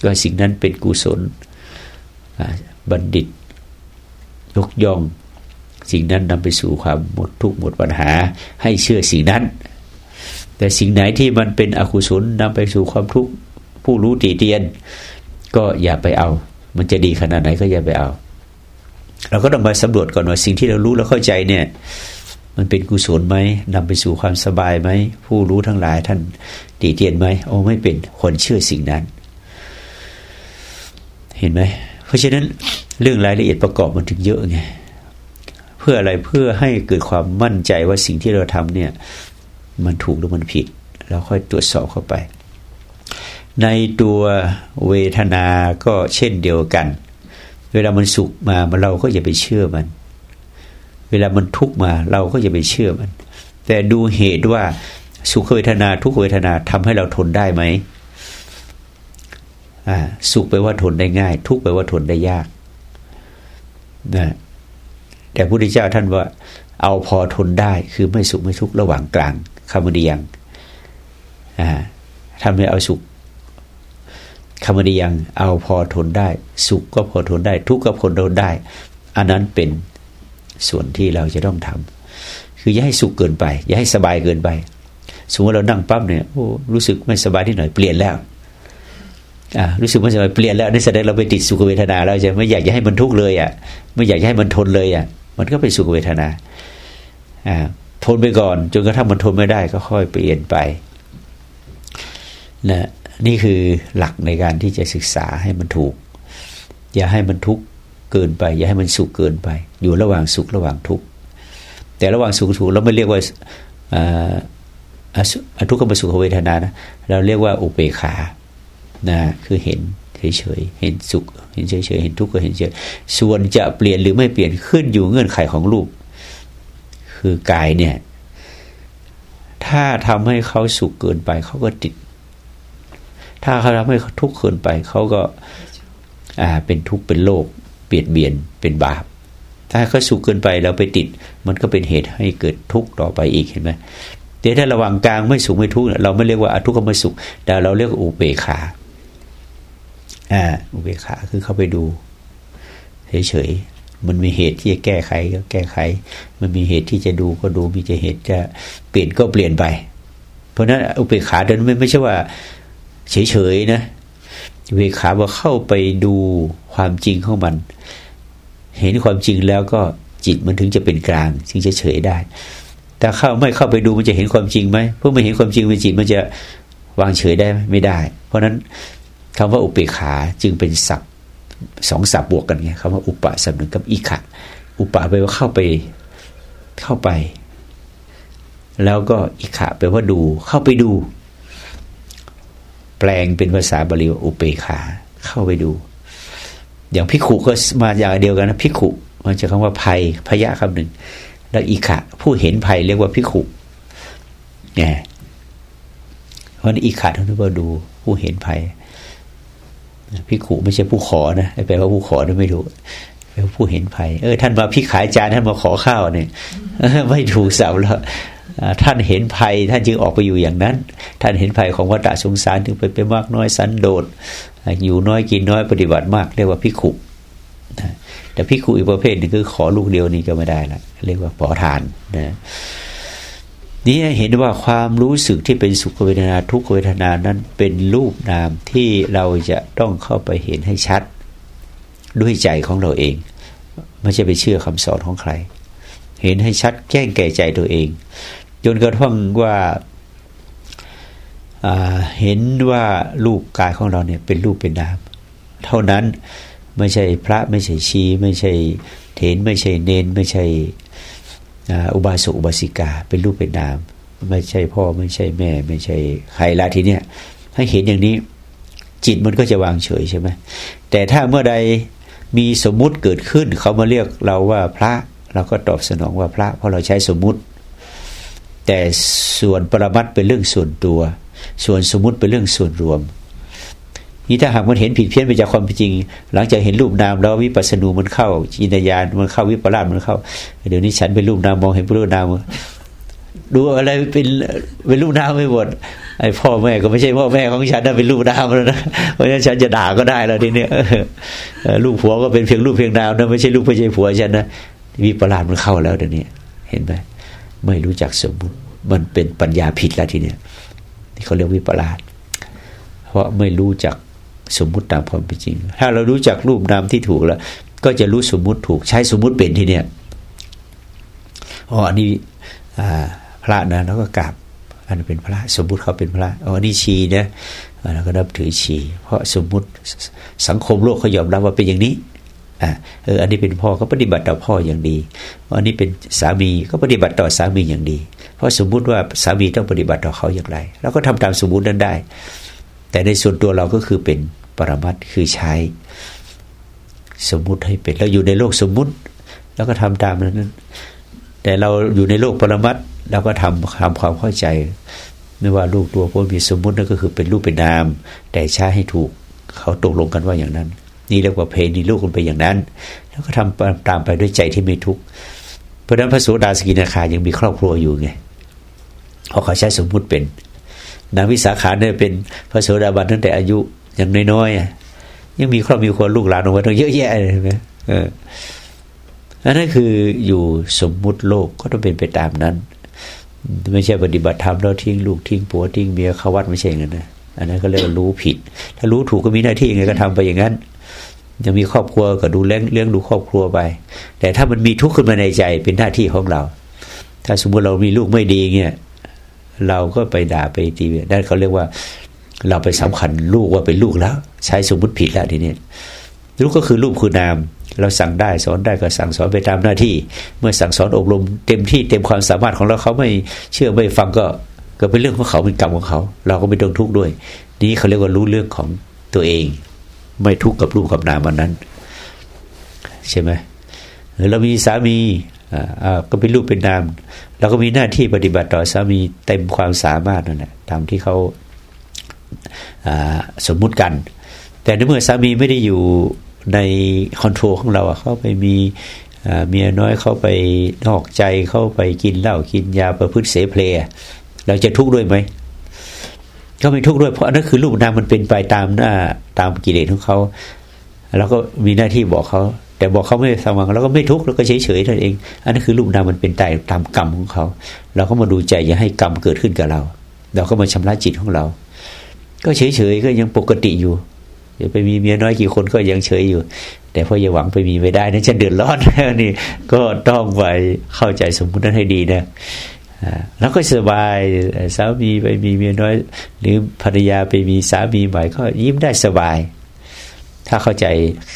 ว่าสิ่งนั้นเป็นกุศลบัณฑิต ยกย่อง สิ่งนั้นนำไปสู่ความหมดทุกข์หมดปัญหา ให้เชื่อสิ่งนั้น แต่สิ่งไหนที่มันเป็นอกุศลนำไปสู่ความทุกข์ผู้รู้ตีเตียน ก็อย่าไปเอา มันจะดีขนาดไหนก็อย่าไปเอา เราก็ต้องมาสำรวจก่อนว่าสิ่งที่เรารู้แล้วเข้าใจเนี่ย มันเป็นกุศลไหมนำไปสู่ความสบายไหมผู้รู้ทั้งหลายท่านตีเตียนไหมโอ้ไม่เป็นคนเชื่อสิ่งนั้น เห็นไหมเพราะฉะนั้นเรื่องรายละเอียดประกอบมันถึงเยอะไงเพื่ออะไรเพื่อให้เกิดความมั่นใจว่าสิ่งที่เราทำเนี่ย มันถูกหรือมันผิดแล้วค่อยตรวจสอบเข้าไป ในตัวเวทนาก็เช่นเดียวกัน เวลามันสุขมาเราก็อย่าไปเชื่อมัน เวลามันทุกมา เราก็อย่าไปเชื่อมัน แต่ดูเหตุว่าสุขเวทนาทุกเวทนาทำให้เราทนได้ไหมสุขไปว่าทนได้ง่าย ทุกไปว่าทนได้ยากนะแต่พระพุทธเจ้าท่านว่า เอาพอทนได้คือไม่สุขไม่ทุกข์ระหว่างกลางคำเดียงอ่าทำให้เอาสุข คำเดียงเอาพอทนได้ สุขก็พอทนได้ ทุกข์ก็พอทนได้ อันนั้นเป็นส่วนที่เราจะต้องทำคืออย่าให้สุขเกินไป อย่าให้สบายเกินไป สมมติเรานั่งปั๊บเนี่ยโอ้รู้สึกไม่สบายที่หน่อยเปลี่ยนแล้วอ่ารู้สึกไม่สบายเปลี่ยนแล้วนี่แสดงเราไปติดสุขเวทนาแล้วจะไม่อยากจะให้มันทุกข์เลยอะไม่อยากจะให้มันทนเลยอะมันก็ไปสุขเวทนาทนไปก่อน จนกระทั่งมันทนไม่ได้ก็ค่อยเปลี่ยนไปนะ นี่คือหลักในการที่จะศึกษาให้มันถูก อย่าให้มันทุกข์เกินไป อย่าให้มันสุขเกินไป อยู่ระหว่างสุขระหว่างทุกข์แต่ระหว่างสุขถูกเราไม่เรียกว่าอทุกขมสุขเวทนานะเราเรียกว่าอุเบกขานะคือเห็นเฉยๆเห็นสุข เห็นเฉยๆเห็นทุกข์ก็เห็นเฉยส่วนจะเปลี่ยนหรือไม่เปลี่ยนขึ้นอยู่เงื่อนไขของรูป คือกายเนี่ย ถ้าทำให้เขาสุขเกินไปเขาก็ติด ถ้าเขาทำให้ทุกข์เกินไปเขาก็อ่าเป็นทุกข์เป็นโลกเปลี่ยนเบียนเป็นบาป ถ้าเขาสุขเกินไปเราไปติด มันก็เป็นเหตุให้เกิดทุกข์ต่อไปอีกเห็นไหมแต่ถ้าระหว่างกลางไม่สุขไม่ทุกข์เราไม่เรียกว่าอทุกข์ก็ไม่สุข แต่เราเรียกอุเบกขาอ่าอุเบกขาคือเข้าไปดูเฉยๆ มันมีเหตุที่จะแก้ไขก็แก้ไข มันมีเหตุที่จะดูก็ดู มีจะเหตุจะเปลี่ยนก็เปลี่ยนไป เพราะนั้นอุเบกขาเดินไม่ไม่ใช่ว่า เฉยๆนะอุเบกขาว่าเข้าไปดูความจริงของมัน เห็นความจริงแล้วก็จิตมันถึงจะเป็นกลางถึงจะเฉยได้ แต่เข้าไม่เข้าไปดูมันจะเห็นความจริงไหมเพราะไม่เห็นความจริงเป็นจิตมันจะวางเฉยได้ไม่ได้ เพราะนั้นคำว่าอุเบกขาจึงเป็นศัพท์สองศัพท์บวกกันไงคำว่าอุปะศัพท์หนึ่งกับอิขะอุปะแปลว่าเข้าไปเข้าไป แล้วก็อิขะแปลว่าดูเข้าไปดู แปลงเป็นภาษาบาลีอุเบกขา เข้าไปดู อย่างพิขุก็มาอย่างเดียวกันนะพิขุมันจะคำว่าภัยพยะคำหนึ่ง แล้วอิขะ ผู้เห็นภัยเรียกว่าพิขุเนี่ยเพราะนั้นอิขะท่านว่าดูผู้เห็นภัยพิขุไม่ใช่ผู้ขอนะแปลว่าผู้ขอนี่ไม่ถูกแปลว่าผู้เห็นภัย เออ ท่านมาพิขายจานท่านมาขอข้าวเนี่ยไม่ถูกสับแล้ว ท่านเห็นภัยท่านจึงออกไปอยู่อย่างนั้น ท่านเห็นภัยของวัฏสงสารถึงไปเป็นมากน้อยสันโดษอยู่น้อยกินน้อยปฏิบัติมากเรียกว่าพิขุแต่พิขุอีกประเภทนึงคือขอลูกเดียวนี่ก็ไม่ได้ละเรียกว่าปอทานนะนี้เห็นว่าความรู้สึกที่เป็นสุขเวทนาทุกขเวทนานั้นเป็นรูปนามที่เราจะต้องเข้าไปเห็นให้ชัดด้วยใจของเราเอง ไม่ใช่ไปเชื่อคำสอนของใคร เห็นให้ชัดแจ้งแก่ใจตัวเอง จนกระทั่งว่าเห็นว่ารูปกายของเราเนี่ยเป็นรูปเป็นนาม เท่านั้นไม่ใช่พระไม่ใช่ชี ไม่ใช่เถนไม่ใช่เนน ไม่ใช่อุบาสกอุบาสิกา เป็นรูปเป็นนาม ไม่ใช่พ่อไม่ใช่แม่ ไม่ใช่ใครละทีเนี้ยให้เห็นอย่างนี้จิตมันก็จะวางเฉยใช่ไหมแต่ถ้าเมื่อใดมีสมมุติเกิดขึ้น เขามาเรียกเราว่าพระเราก็ตอบสนองว่าพระ เพราะเราใช้สมมุติ แต่ส่วนปรมัตเป็นเรื่องส่วนตัว ส่วนสมมติเป็นเรื่องส่วนรวม นี่ถ้าหากมันเห็นผิดเพี้ยนไปจากความจริง หลังจากเห็นรูปนามแล้ววิปัสสนูมันเข้าจินตญาณมันเข้าวิปลาสมันเข้า เดี๋ยวนี้ฉันเป็นรูปนามมองเห็นรูปนามดูอะไรเป็นเป็นรูปนามไม่หมดไอ้พ่อแม่ก็ไม่ใช่พ่อแม่ของฉันนะเป็นรูปนามแล้วนะเพราะฉะนั้นฉันจะด่าก็ได้แล้วทีเนี้ยลูกผัวก็เป็นเพียงรูปเพียงนามนะไม่ใช่ลูกไม่ใช่ผัวฉันนะวิปลาสมันเข้าแล้วเดี๋ยวนี้เห็นไหม ไม่รู้จักสมมุติ มันเป็นปัญญาผิดแล้วทีเนี้ยที่เขาเรียกวิปลาสเพราะไม่รู้จักสมมุติตามความเป็นจริง ถ้าเรารู้จักรูปนามที่ถูกแล้ว ก็จะรู้สมมุติถูกใช้สมมุติเป็นทีเนี้ยอ๋ออันนี้พระนะแล้วก็กราบอันเป็นพระสมมุติเขาเป็นพระอ๋อนี่ชีนะเราก็นับถือชี เพราะสมมุติสังคมโลกเขายอมรับว่าเป็นอย่างนี้ อ่าเอออันนี้เป็นพ่อก็ปฏิบัติต่อพ่ออย่างดี อันนี้เป็นสามีก็ปฏิบัติต่อสามีอย่างดี เพราะสมมุติว่าสามีต้องปฏิบัติต่อเขาอย่างไรเราก็ทำตามสมมุตินั้นได้ แต่ในส่วนตัวเราก็คือเป็นปรมัตคือใช้สมมุติให้เป็นเราอยู่ในโลกสมมุติ แล้วก็ทำตามนั้น แต่เราอยู่ในโลกปรมัตเราก็ทำทำความเข้าใจ ไม่ว่าลูกตัวพวกมีสมมุตินั่นก็คือเป็นรูปเป็นนาม แต่ใช้ให้ถูกเขาตกลงกันว่าอย่างนั้น นี่เรียกว่าเพนีลูกคนไปอย่างนั้น แล้วก็ทำตามไปด้วยใจที่ไม่ทุกข์เพราะนั้นพระโสดาสกินาคายังมีครอบครัวอยู่ไงเพราะเขาใช้สมมุติเป็นนางวิสาขาเนี่ยเป็นพระโสดาบันตั้งแต่อายุยังน้อยๆยังมีครอบมีคนลูกหลานออกมาตั้งเยอะแยะเลยไหมเอออันนั้นคืออยู่สมมุติโลกก็ต้องเป็นไปตามนั้น ไม่ใช่ปฏิบัติธรรมแล้วทิ้งลูกทิ้งผัวทิ้งเมียเข้าวัดไม่ใช่อย่างนั้นนะอันนั้นก็เรียกว่ารู้ผิด ถ้ารู้ถูกก็มีหน้าที่ยังไงก็ทำไปอย่างนั้น ยังมีครอบครัวก็ดูเลี้ยงเลี้ยงดูครอบครัวไป แต่ถ้ามันมีทุกข์ขึ้นมาในใจเป็นหน้าที่ของเรา ถ้าสมมติเรามีลูกไม่ดีเงี้ยเราก็ไปด่าไปตีนั่นเขาเรียกว่า เราไปสำคัญลูกว่าเป็นลูกแล้ว ใช้สมมติผิดแล้วทีนี้ลูกก็คือลูกคือนาม เราสั่งได้สอนได้ก็สั่งสอนไปตามหน้าที่ เมื่อสั่งสอนอบรมเต็มที่เต็มความสามารถของเราเขาไม่เชื่อไม่ฟังก็ก็เป็นเรื่องของเขาเป็นกรรมของเขา เราก็ไม่ต้องทุกข์ด้วย นี้เขาเรียกว่ารู้เรื่องของตัวเอง ไม่ทุกข์กับรูปกับนามวันนั้น ใช่ไหมหรือเรามีสามีอ่าก็เป็นรูปเป็นนามเราก็มีหน้าที่ปฏิบัติต่อสามีเต็มความสามารถนั่นแหละตามที่เขาสมมุติกัน แต่ในเมื่อสามีไม่ได้อยู่ในคอนโทรลของเราเขาไปมีเมียน้อยเขาไปนอกใจเขาไปกินเหล้ากินยาประพฤติเสเพลเราจะทุกข์ด้วยไหม ก็ไม่ทุกข์ด้วยเพราะนั่นคือรูปนามมันเป็นไปตามหน้าตามกิเลสของเขาเราก็มีหน้าที่บอกเขา แต่บอกเขาไม่สว่างเราก็ไม่ทุกข์เราก็เฉยเฉยนั่นเอง อันนั้นคือรูปนามมันเป็นตายตามกรรมของเขา เราก็มาดูใจอย่าให้กรรมเกิดขึ้นกับเรา เราก็มาชำระจิตของเรา ก็เฉยเฉยก็ยังปกติอยู่จะไปมีเมียน้อยกี่คนก็ยังเฉยอยู่ แต่พออย่าหวังไปมีไม่ได้นะฉันเดือดร้อนนี่ก็ต้องไปเข้าใจสมมุตินั้นให้ดีนะ แล้วก็สบายสามีไปมีเมียน้อย หรือภรรยาไปมีสามีใหม่ก็ยิ้มได้สบาย ถ้าเข้าใจ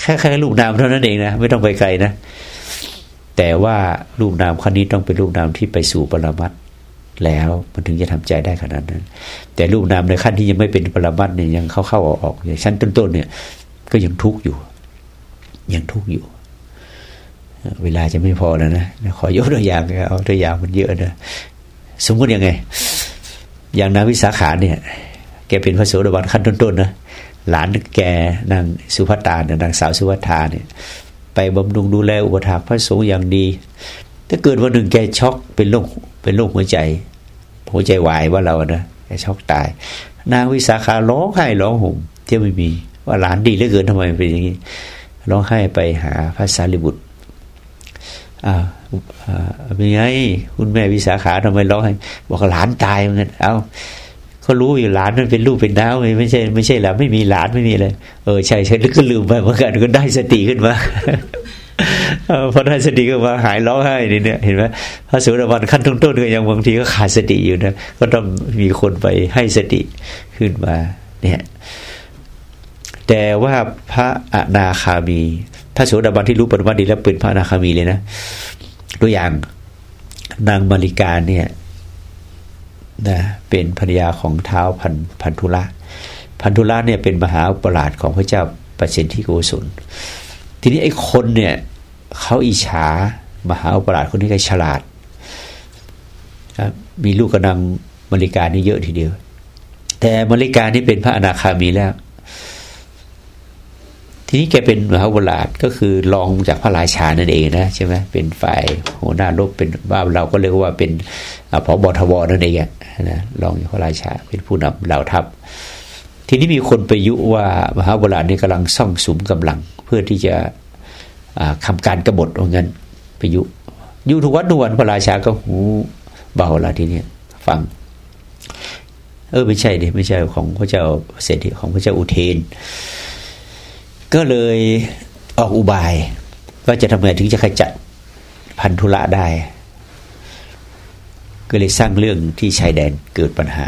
แค่แค่รูปนามเท่านั้นเองนะไม่ต้องไปไกลนะแต่ว่ารูปนามขั้นนี้ต้องเป็นรูปนามที่ไปสู่ปรมัตแล้วมันถึงจะทำใจได้ขนาดนั้น แต่รูปนามในขั้นที่ยังไม่เป็นปรมัตเนี่ยยังเข้าเข้าออกออกอย่างชั้นต้นๆเนี่ย ก็ยังทุกข์อยู่ ยังทุกข์อยู่เวลาจะไม่พอแล้วนะ ขอยกตัวอย่างเอาตัวอย่างมันเยอะนะ สมมติยังไง อย่างนางวิสาขาเนี่ย แกเป็นพระโสดาบันขั้นต้นๆนะหลานแกนางสุภัตาเนี่ยนางสาวสุภัตาเนี่ย ไปบำรุงดูแลอุปถัมภ์พระสงฆ์อย่างดี ถ้าเกิดวันหนึ่งแกช็อกเป็นโรคเป็นโรคหัวใจ หัวใจวายว่าเรานะแกช็อกตาย นางวิสาขาร้องไห้ร้องห่มเที่ยวไม่มี ว่าหลานดีเหลือเกินทำไมเป็นอย่างนี้ร้องไห้ไปหาพระสารีบุตรอ่า เป็นไงคุณแม่วิสาขาทำไมร้องไห้บอกหลานตายเหมือนกันเอาก็รู้อยู่หลานมันเป็นลูกเป็นน้าไม่ใช่ไม่ใช่หลานไม่มีหลานไม่มีเลยเออใช่ใช่แล้วก็ลืมไปเหมือนกันก็ได้สติขึ้นมาพอได้สติก็มาหายร้องไห้นี่เนี่ยเห็นไหมพระสุรวันขั้นต้นๆก็ยังบางทีก็ขาดสติอยู่นะก็ต้องมีคนไปให้สติขึ้นมาเนี่ยแต่ว่าพระอนาคามีพระโสดาบันที่รู้ปรมาดีแล้วเป็นพระอนาคามีเลยนะ ตัวอย่างนางมาริกาเนี่ยนะเป็นภรรยาของเท้าพันพันธุระพันธุระเนี่ยเป็นมหาปราชของพระเจ้าประสิทธิโกศลทีนี้ไอ้คนเนี่ยเขาอิจฉามหาปราชคนนี้ก็ฉลาด มีลูกกระดังมริกานี่เยอะทีเดียว แต่มริกานี่เป็นพระอนาคามีแล้ว ทีนี้แกเป็นมหาปราชก็คือรองจากพระราชานั่นเองนะใช่ไหมเป็นฝ่ายหัวหน้ารบเป็นว่าเราก็เรียกว่าเป็นผอบทวนั่นเองนะรองจากพระราชาเป็นผู้นำเหล่าทัพ ทีนี้มีคนไปยุว่ามหาโบราณนี่กำลังซ่องสุมกำลัง เพื่อที่จะทำการกบฏว่าเงั้นไปยุยุทุกวันทุกวันพระราชาก็หูเบาละทีนี้ฟัง เออไม่ใช่ดิไม่ใช่ของพระเจ้าเศรษฐีของพระเจ้าอุเทน ก็เลยออกอุบายว่าจะทำไงถึงจะขจัดพันธุระได้ ก็เลยสร้างเรื่องที่ชายแดนเกิดปัญหา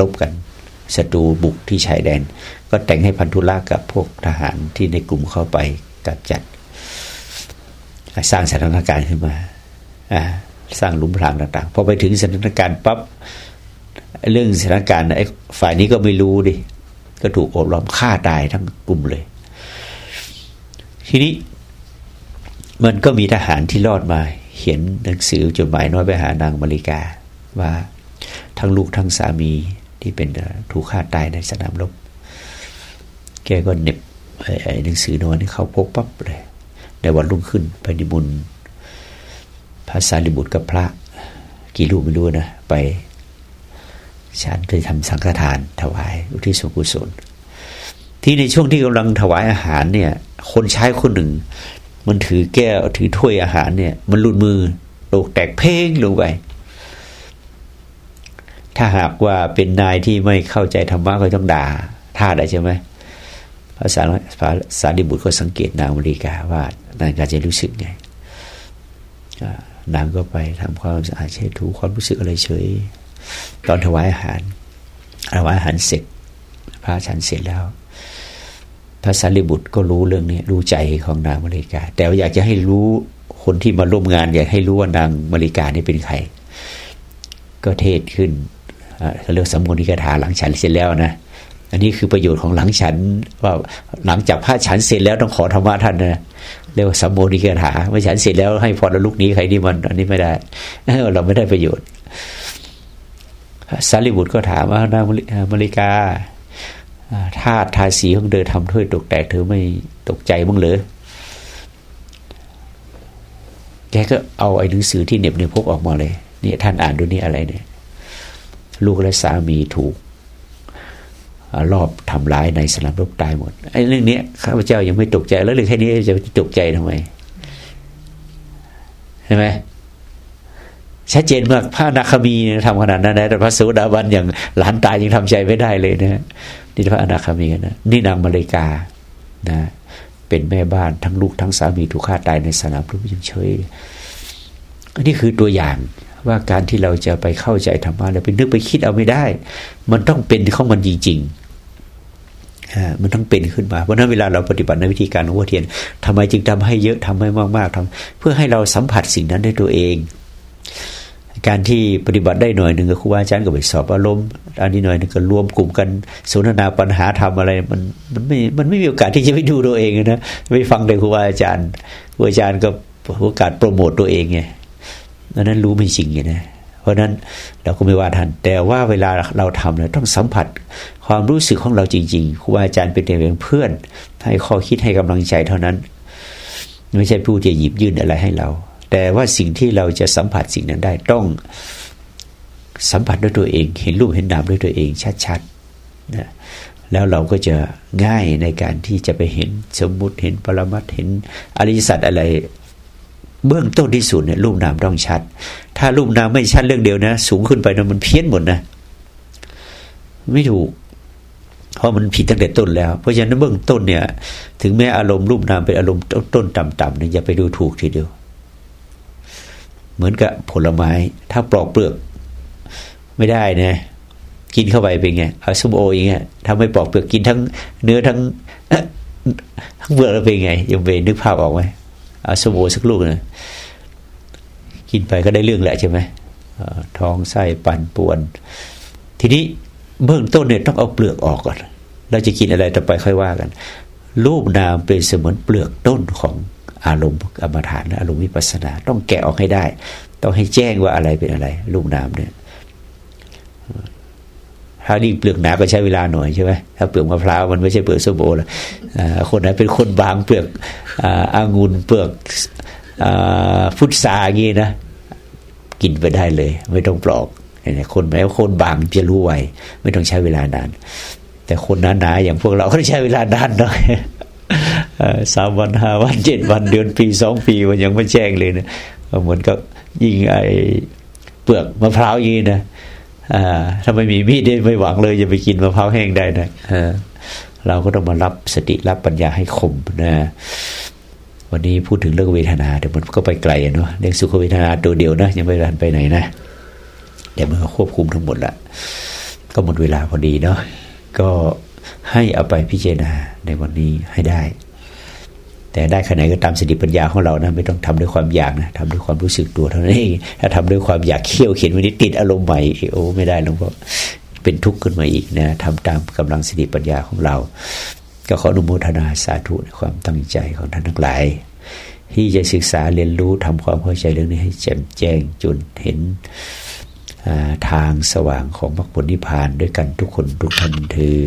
ลบกันศัตรูบุกที่ชายแดน ก็แต่งให้พันธุลากับพวกทหารที่ในกลุ่มเข้าไปกับจัด สร้างสถานการณ์ขึ้นมาสร้างลุมพรางต่างๆพอไปถึงสถานการณ์ปั๊บเรื่องสถานการณ์ไอ้ฝ่ายนี้ก็ไม่รู้ดิก็ถูกอบล้อมฆ่าตายทั้งกลุ่มเลย ทีนี้มันก็มีทหารที่รอดมาเขียนหนังสือจดหมายน้อยไปหานางมาริกา ว่าทั้งลูกทั้งสามีที่เป็นถูกฆ่าตายในสนามรบ แกก็เน็บไอ้หนังสือน้อยนี่เขาพกปั๊บเลย ในวันรุ่งขึ้นไปนิมนต์พระสารีบุตรกับพระ กี่ลูกไม่รู้นะ ไปฉันเคยทำสังฆทานถวาย อุทิศส่วนกุศลที่ในช่วงที่กำลังถวายอาหารเนี่ย คนใช้คนหนึ่ง มันถือแก้วถือถ้วยอาหารเนี่ย มันหลุดมือตกแตกเพ่งลงไป ถ้าหากว่าเป็นนายที่ไม่เข้าใจธรรมะก็ต้องด่าท่าได้ใช่ไหมภาษาภาษาดิบุตรก็สังเกตนางอเมริกาว่านางกาจะรู้สึกไงนางก็ไปทำความสะอาดเช็ดถูความรู้สึกอะไรเฉย ตอนถวายอาหารถวายอาหารเสร็จพระฉันเสร็จแล้ว พระสารีบุตรก็รู้เรื่องนี้รู้ใจของนางมาริกา แต่อยากจะให้รู้คนที่มาร่วมงาน อยากให้รู้ว่านางมาริกานี่เป็นใคร ก็เทศขึ้นเขาเรียกสมุนิกถาหลังฉันเสร็จแล้วนะอันนี้คือประโยชน์ของหลังฉันว่าหลังจากพระฉันเสร็จแล้วต้องขอธรรมะท่านนะเรียกว่าสมโมนิกถาเมื่อฉันเสร็จแล้วให้พรลุกนี้ใครนี่มัน อันนี้ไม่ได้เราไม่ได้ประโยชน์สารีบุตรก็ถามว่านางมาริกา ธาตุทาสีของเธอทำถ้วยตกแตกเธอไม่ตกใจบ้างเหรอแกก็เอาไอ้หนังสือที่เน็บในพกออกมาเลยนี่ท่านอ่านดูนี่อะไรเนี่ย ลูกและสามีถูกรอบทำร้ายในสนามรบตายหมดไอ้เรื่องนี้ข้าพเจ้ายังไม่ตกใจ แล้วเรื่องแค่นี้จะตกใจทำไมใช่ไหม ชัดเจนมากพระนาคมีทำขนาดนั้นนะแต่พระโสดาบันอย่างหลานตายยังทำใจไม่ได้เลยนะนี่พระอนาคามีนะนี่นางมาริกานะเป็นแม่บ้านทั้งลูกทั้งสามีถูกฆ่าตายในสนามรบยังเฉยอันนี้คือตัวอย่างว่าการที่เราจะไปเข้าใจธรรมะแล้วไปนึกไปคิดเอาไม่ได้ มันต้องเป็นของมันจริงๆมันต้องเป็นขึ้นมา เพราะนั้นเวลาเราปฏิบัติในวิธีการของวัเทียนทำไมจึงทำให้เยอะทำให้มากๆทำเพื่อให้เราสัมผัสสิ่งนั้นด้วยตัวเอง การที่ปฏิบัติได้หน่อยหนึ่งก็ครูบาอาจารย์ก็ไปสอบอารมณ์อันนี้หน่อยนึงก็รวมกลุ่มกันสนทนาปัญหาทำอะไร มันมันไม่มันไม่มีโอกาสที่จะไปดูตัวเองนะไม่ฟังแต่ครูบาอาจารย์ครูอาจารย์ก็โอกาสโปรโมตตัวเองไงดังนั้นรู้ไม่จริงไงนะเพราะนั้นเราก็ไม่ว่าท่านแต่ว่าเวลาเราทำเนี่ยต้องสัมผัสความรู้สึกของเราจริงๆครูบาอาจารย์เป็นเพียงเพื่อน ให้ข้อคิดให้กำลังใจเท่านั้น ไม่ใช่ผู้จะหยิบยื่นอะไรให้เรา แต่ว่าสิ่งที่เราจะสัมผัสสิ่งนั้นได้ต้องสัมผัสด้วยตัวเอง เห็นรูปเห็นนามด้วยตัวเองชัดๆนะแล้วเราก็จะง่ายในการที่จะไปเห็นสมมุติเห็นปรมัตเห็นอริยสัจอะไร เบื้องต้นที่สุดเนี่ยรูปนามต้องชัด ถ้ารูปนามไม่ชัดเรื่องเดียวนะ สูงขึ้นไปนะมันเพี้ยนหมดนะ ไม่ถูก เพราะมันผิดตั้งแต่ต้นแล้ว เพราะฉะนั้นเบื้องต้นเนี่ย ถึงแม้อารมณ์รูปนามเป็นอารมณ์ต้นต่ำๆเนี่ยอย่าไปดูถูกทีเดียว เหมือนกับผลไม้ ถ้าปลอกเปลือก ไม่ได้นะกินเข้าไปเป็นไงเอาส้มโออย่างเงี้ยถ้าไม่ปลอกเปลือกกินทั้งเนื้อทั้งทั้งเปลือกแล้วเป็นไงยังไปนึกภาพออกไหมเอาส้มโอสักลูกนะกินไปก็ได้เรื่องแหละใช่ไหมท้องไส้ปั่นป่วน ทีนี้เบื้องต้นเนี่ยต้องเอาเปลือกออกก่อนเราจะกินอะไรต่อไปค่อยว่ากัน รูปนามเป็นเสมือนเปลือกต้นของ อารมณ์กรรมฐานและอารมณ์วิปัสนา ต้องแกะออกให้ได้ ต้องให้แจ้งว่าอะไรเป็นอะไรรูปนามเนี่ยถ้าดีเปลือกหนาก็ใช้เวลาหน่อยใช่ไหมถ้าเปลือกมะพร้าวมันไม่ใช่เปลือกส้มโอละคนนั้นเป็นคนบางเปลือกอางุ่นเปลือกฟุตซาอย่างนี้นะกินไปได้เลย ไม่ต้องปลอกคนแม้คนบางจะรู้ไวไม่ต้องใช้เวลานาน แต่คนหนาๆอย่างพวกเราก็ใช้เวลานานหน่อย สามวันห้าวันเจ็ดวันเดือนปีสองปีมันยังไม่แจ้งเลยนะเหมือนกับยิงไอเปลือกมะพร้าวยีนะถ้าไม่มีมีดไม่หวังเลยจะไปกินมะพร้าวแห้งได้นะเราก็ต้องมารับสติรับปัญญาให้คมนะวันนี้พูดถึงเรื่องเวทนาเดี๋ยวมันก็ไปไกลเนาะเรื่องสุขเวทนาตัวเดียวนะยังไม่รันไปไหนนะเดี๋ยวมันควบคุมทั้งหมดละก็หมดเวลาพอดีเนาะก็ ให้เอาไปพิจารณาในวันนี้ให้ได้ แต่ได้ขนาดก็ตามสติปัญญาของเรานะไม่ต้องทำด้วยความอยากนะทำด้วยความรู้สึกตัวเท่านั้นเองถ้าทำด้วยความอยากเขี่ยวเขียนวันนี้ติดอารมณ์ใหม่โอ้ไม่ได้หลวงพ่อเป็นทุกข์ขึ้นมาอีกนะทำตามกำลังสติปัญญาของเรา ก็ขออนุโมทนาสาธุในความตั้งใจของท่านทั้งหลาย ที่จะศึกษาเรียนรู้ทำความเข้าใจเรื่องนี้ให้แจ่มแจ้งจนเห็น ทางสว่างของมรรคผลนิพพานด้วยกันทุกคนทุกท่านเธอ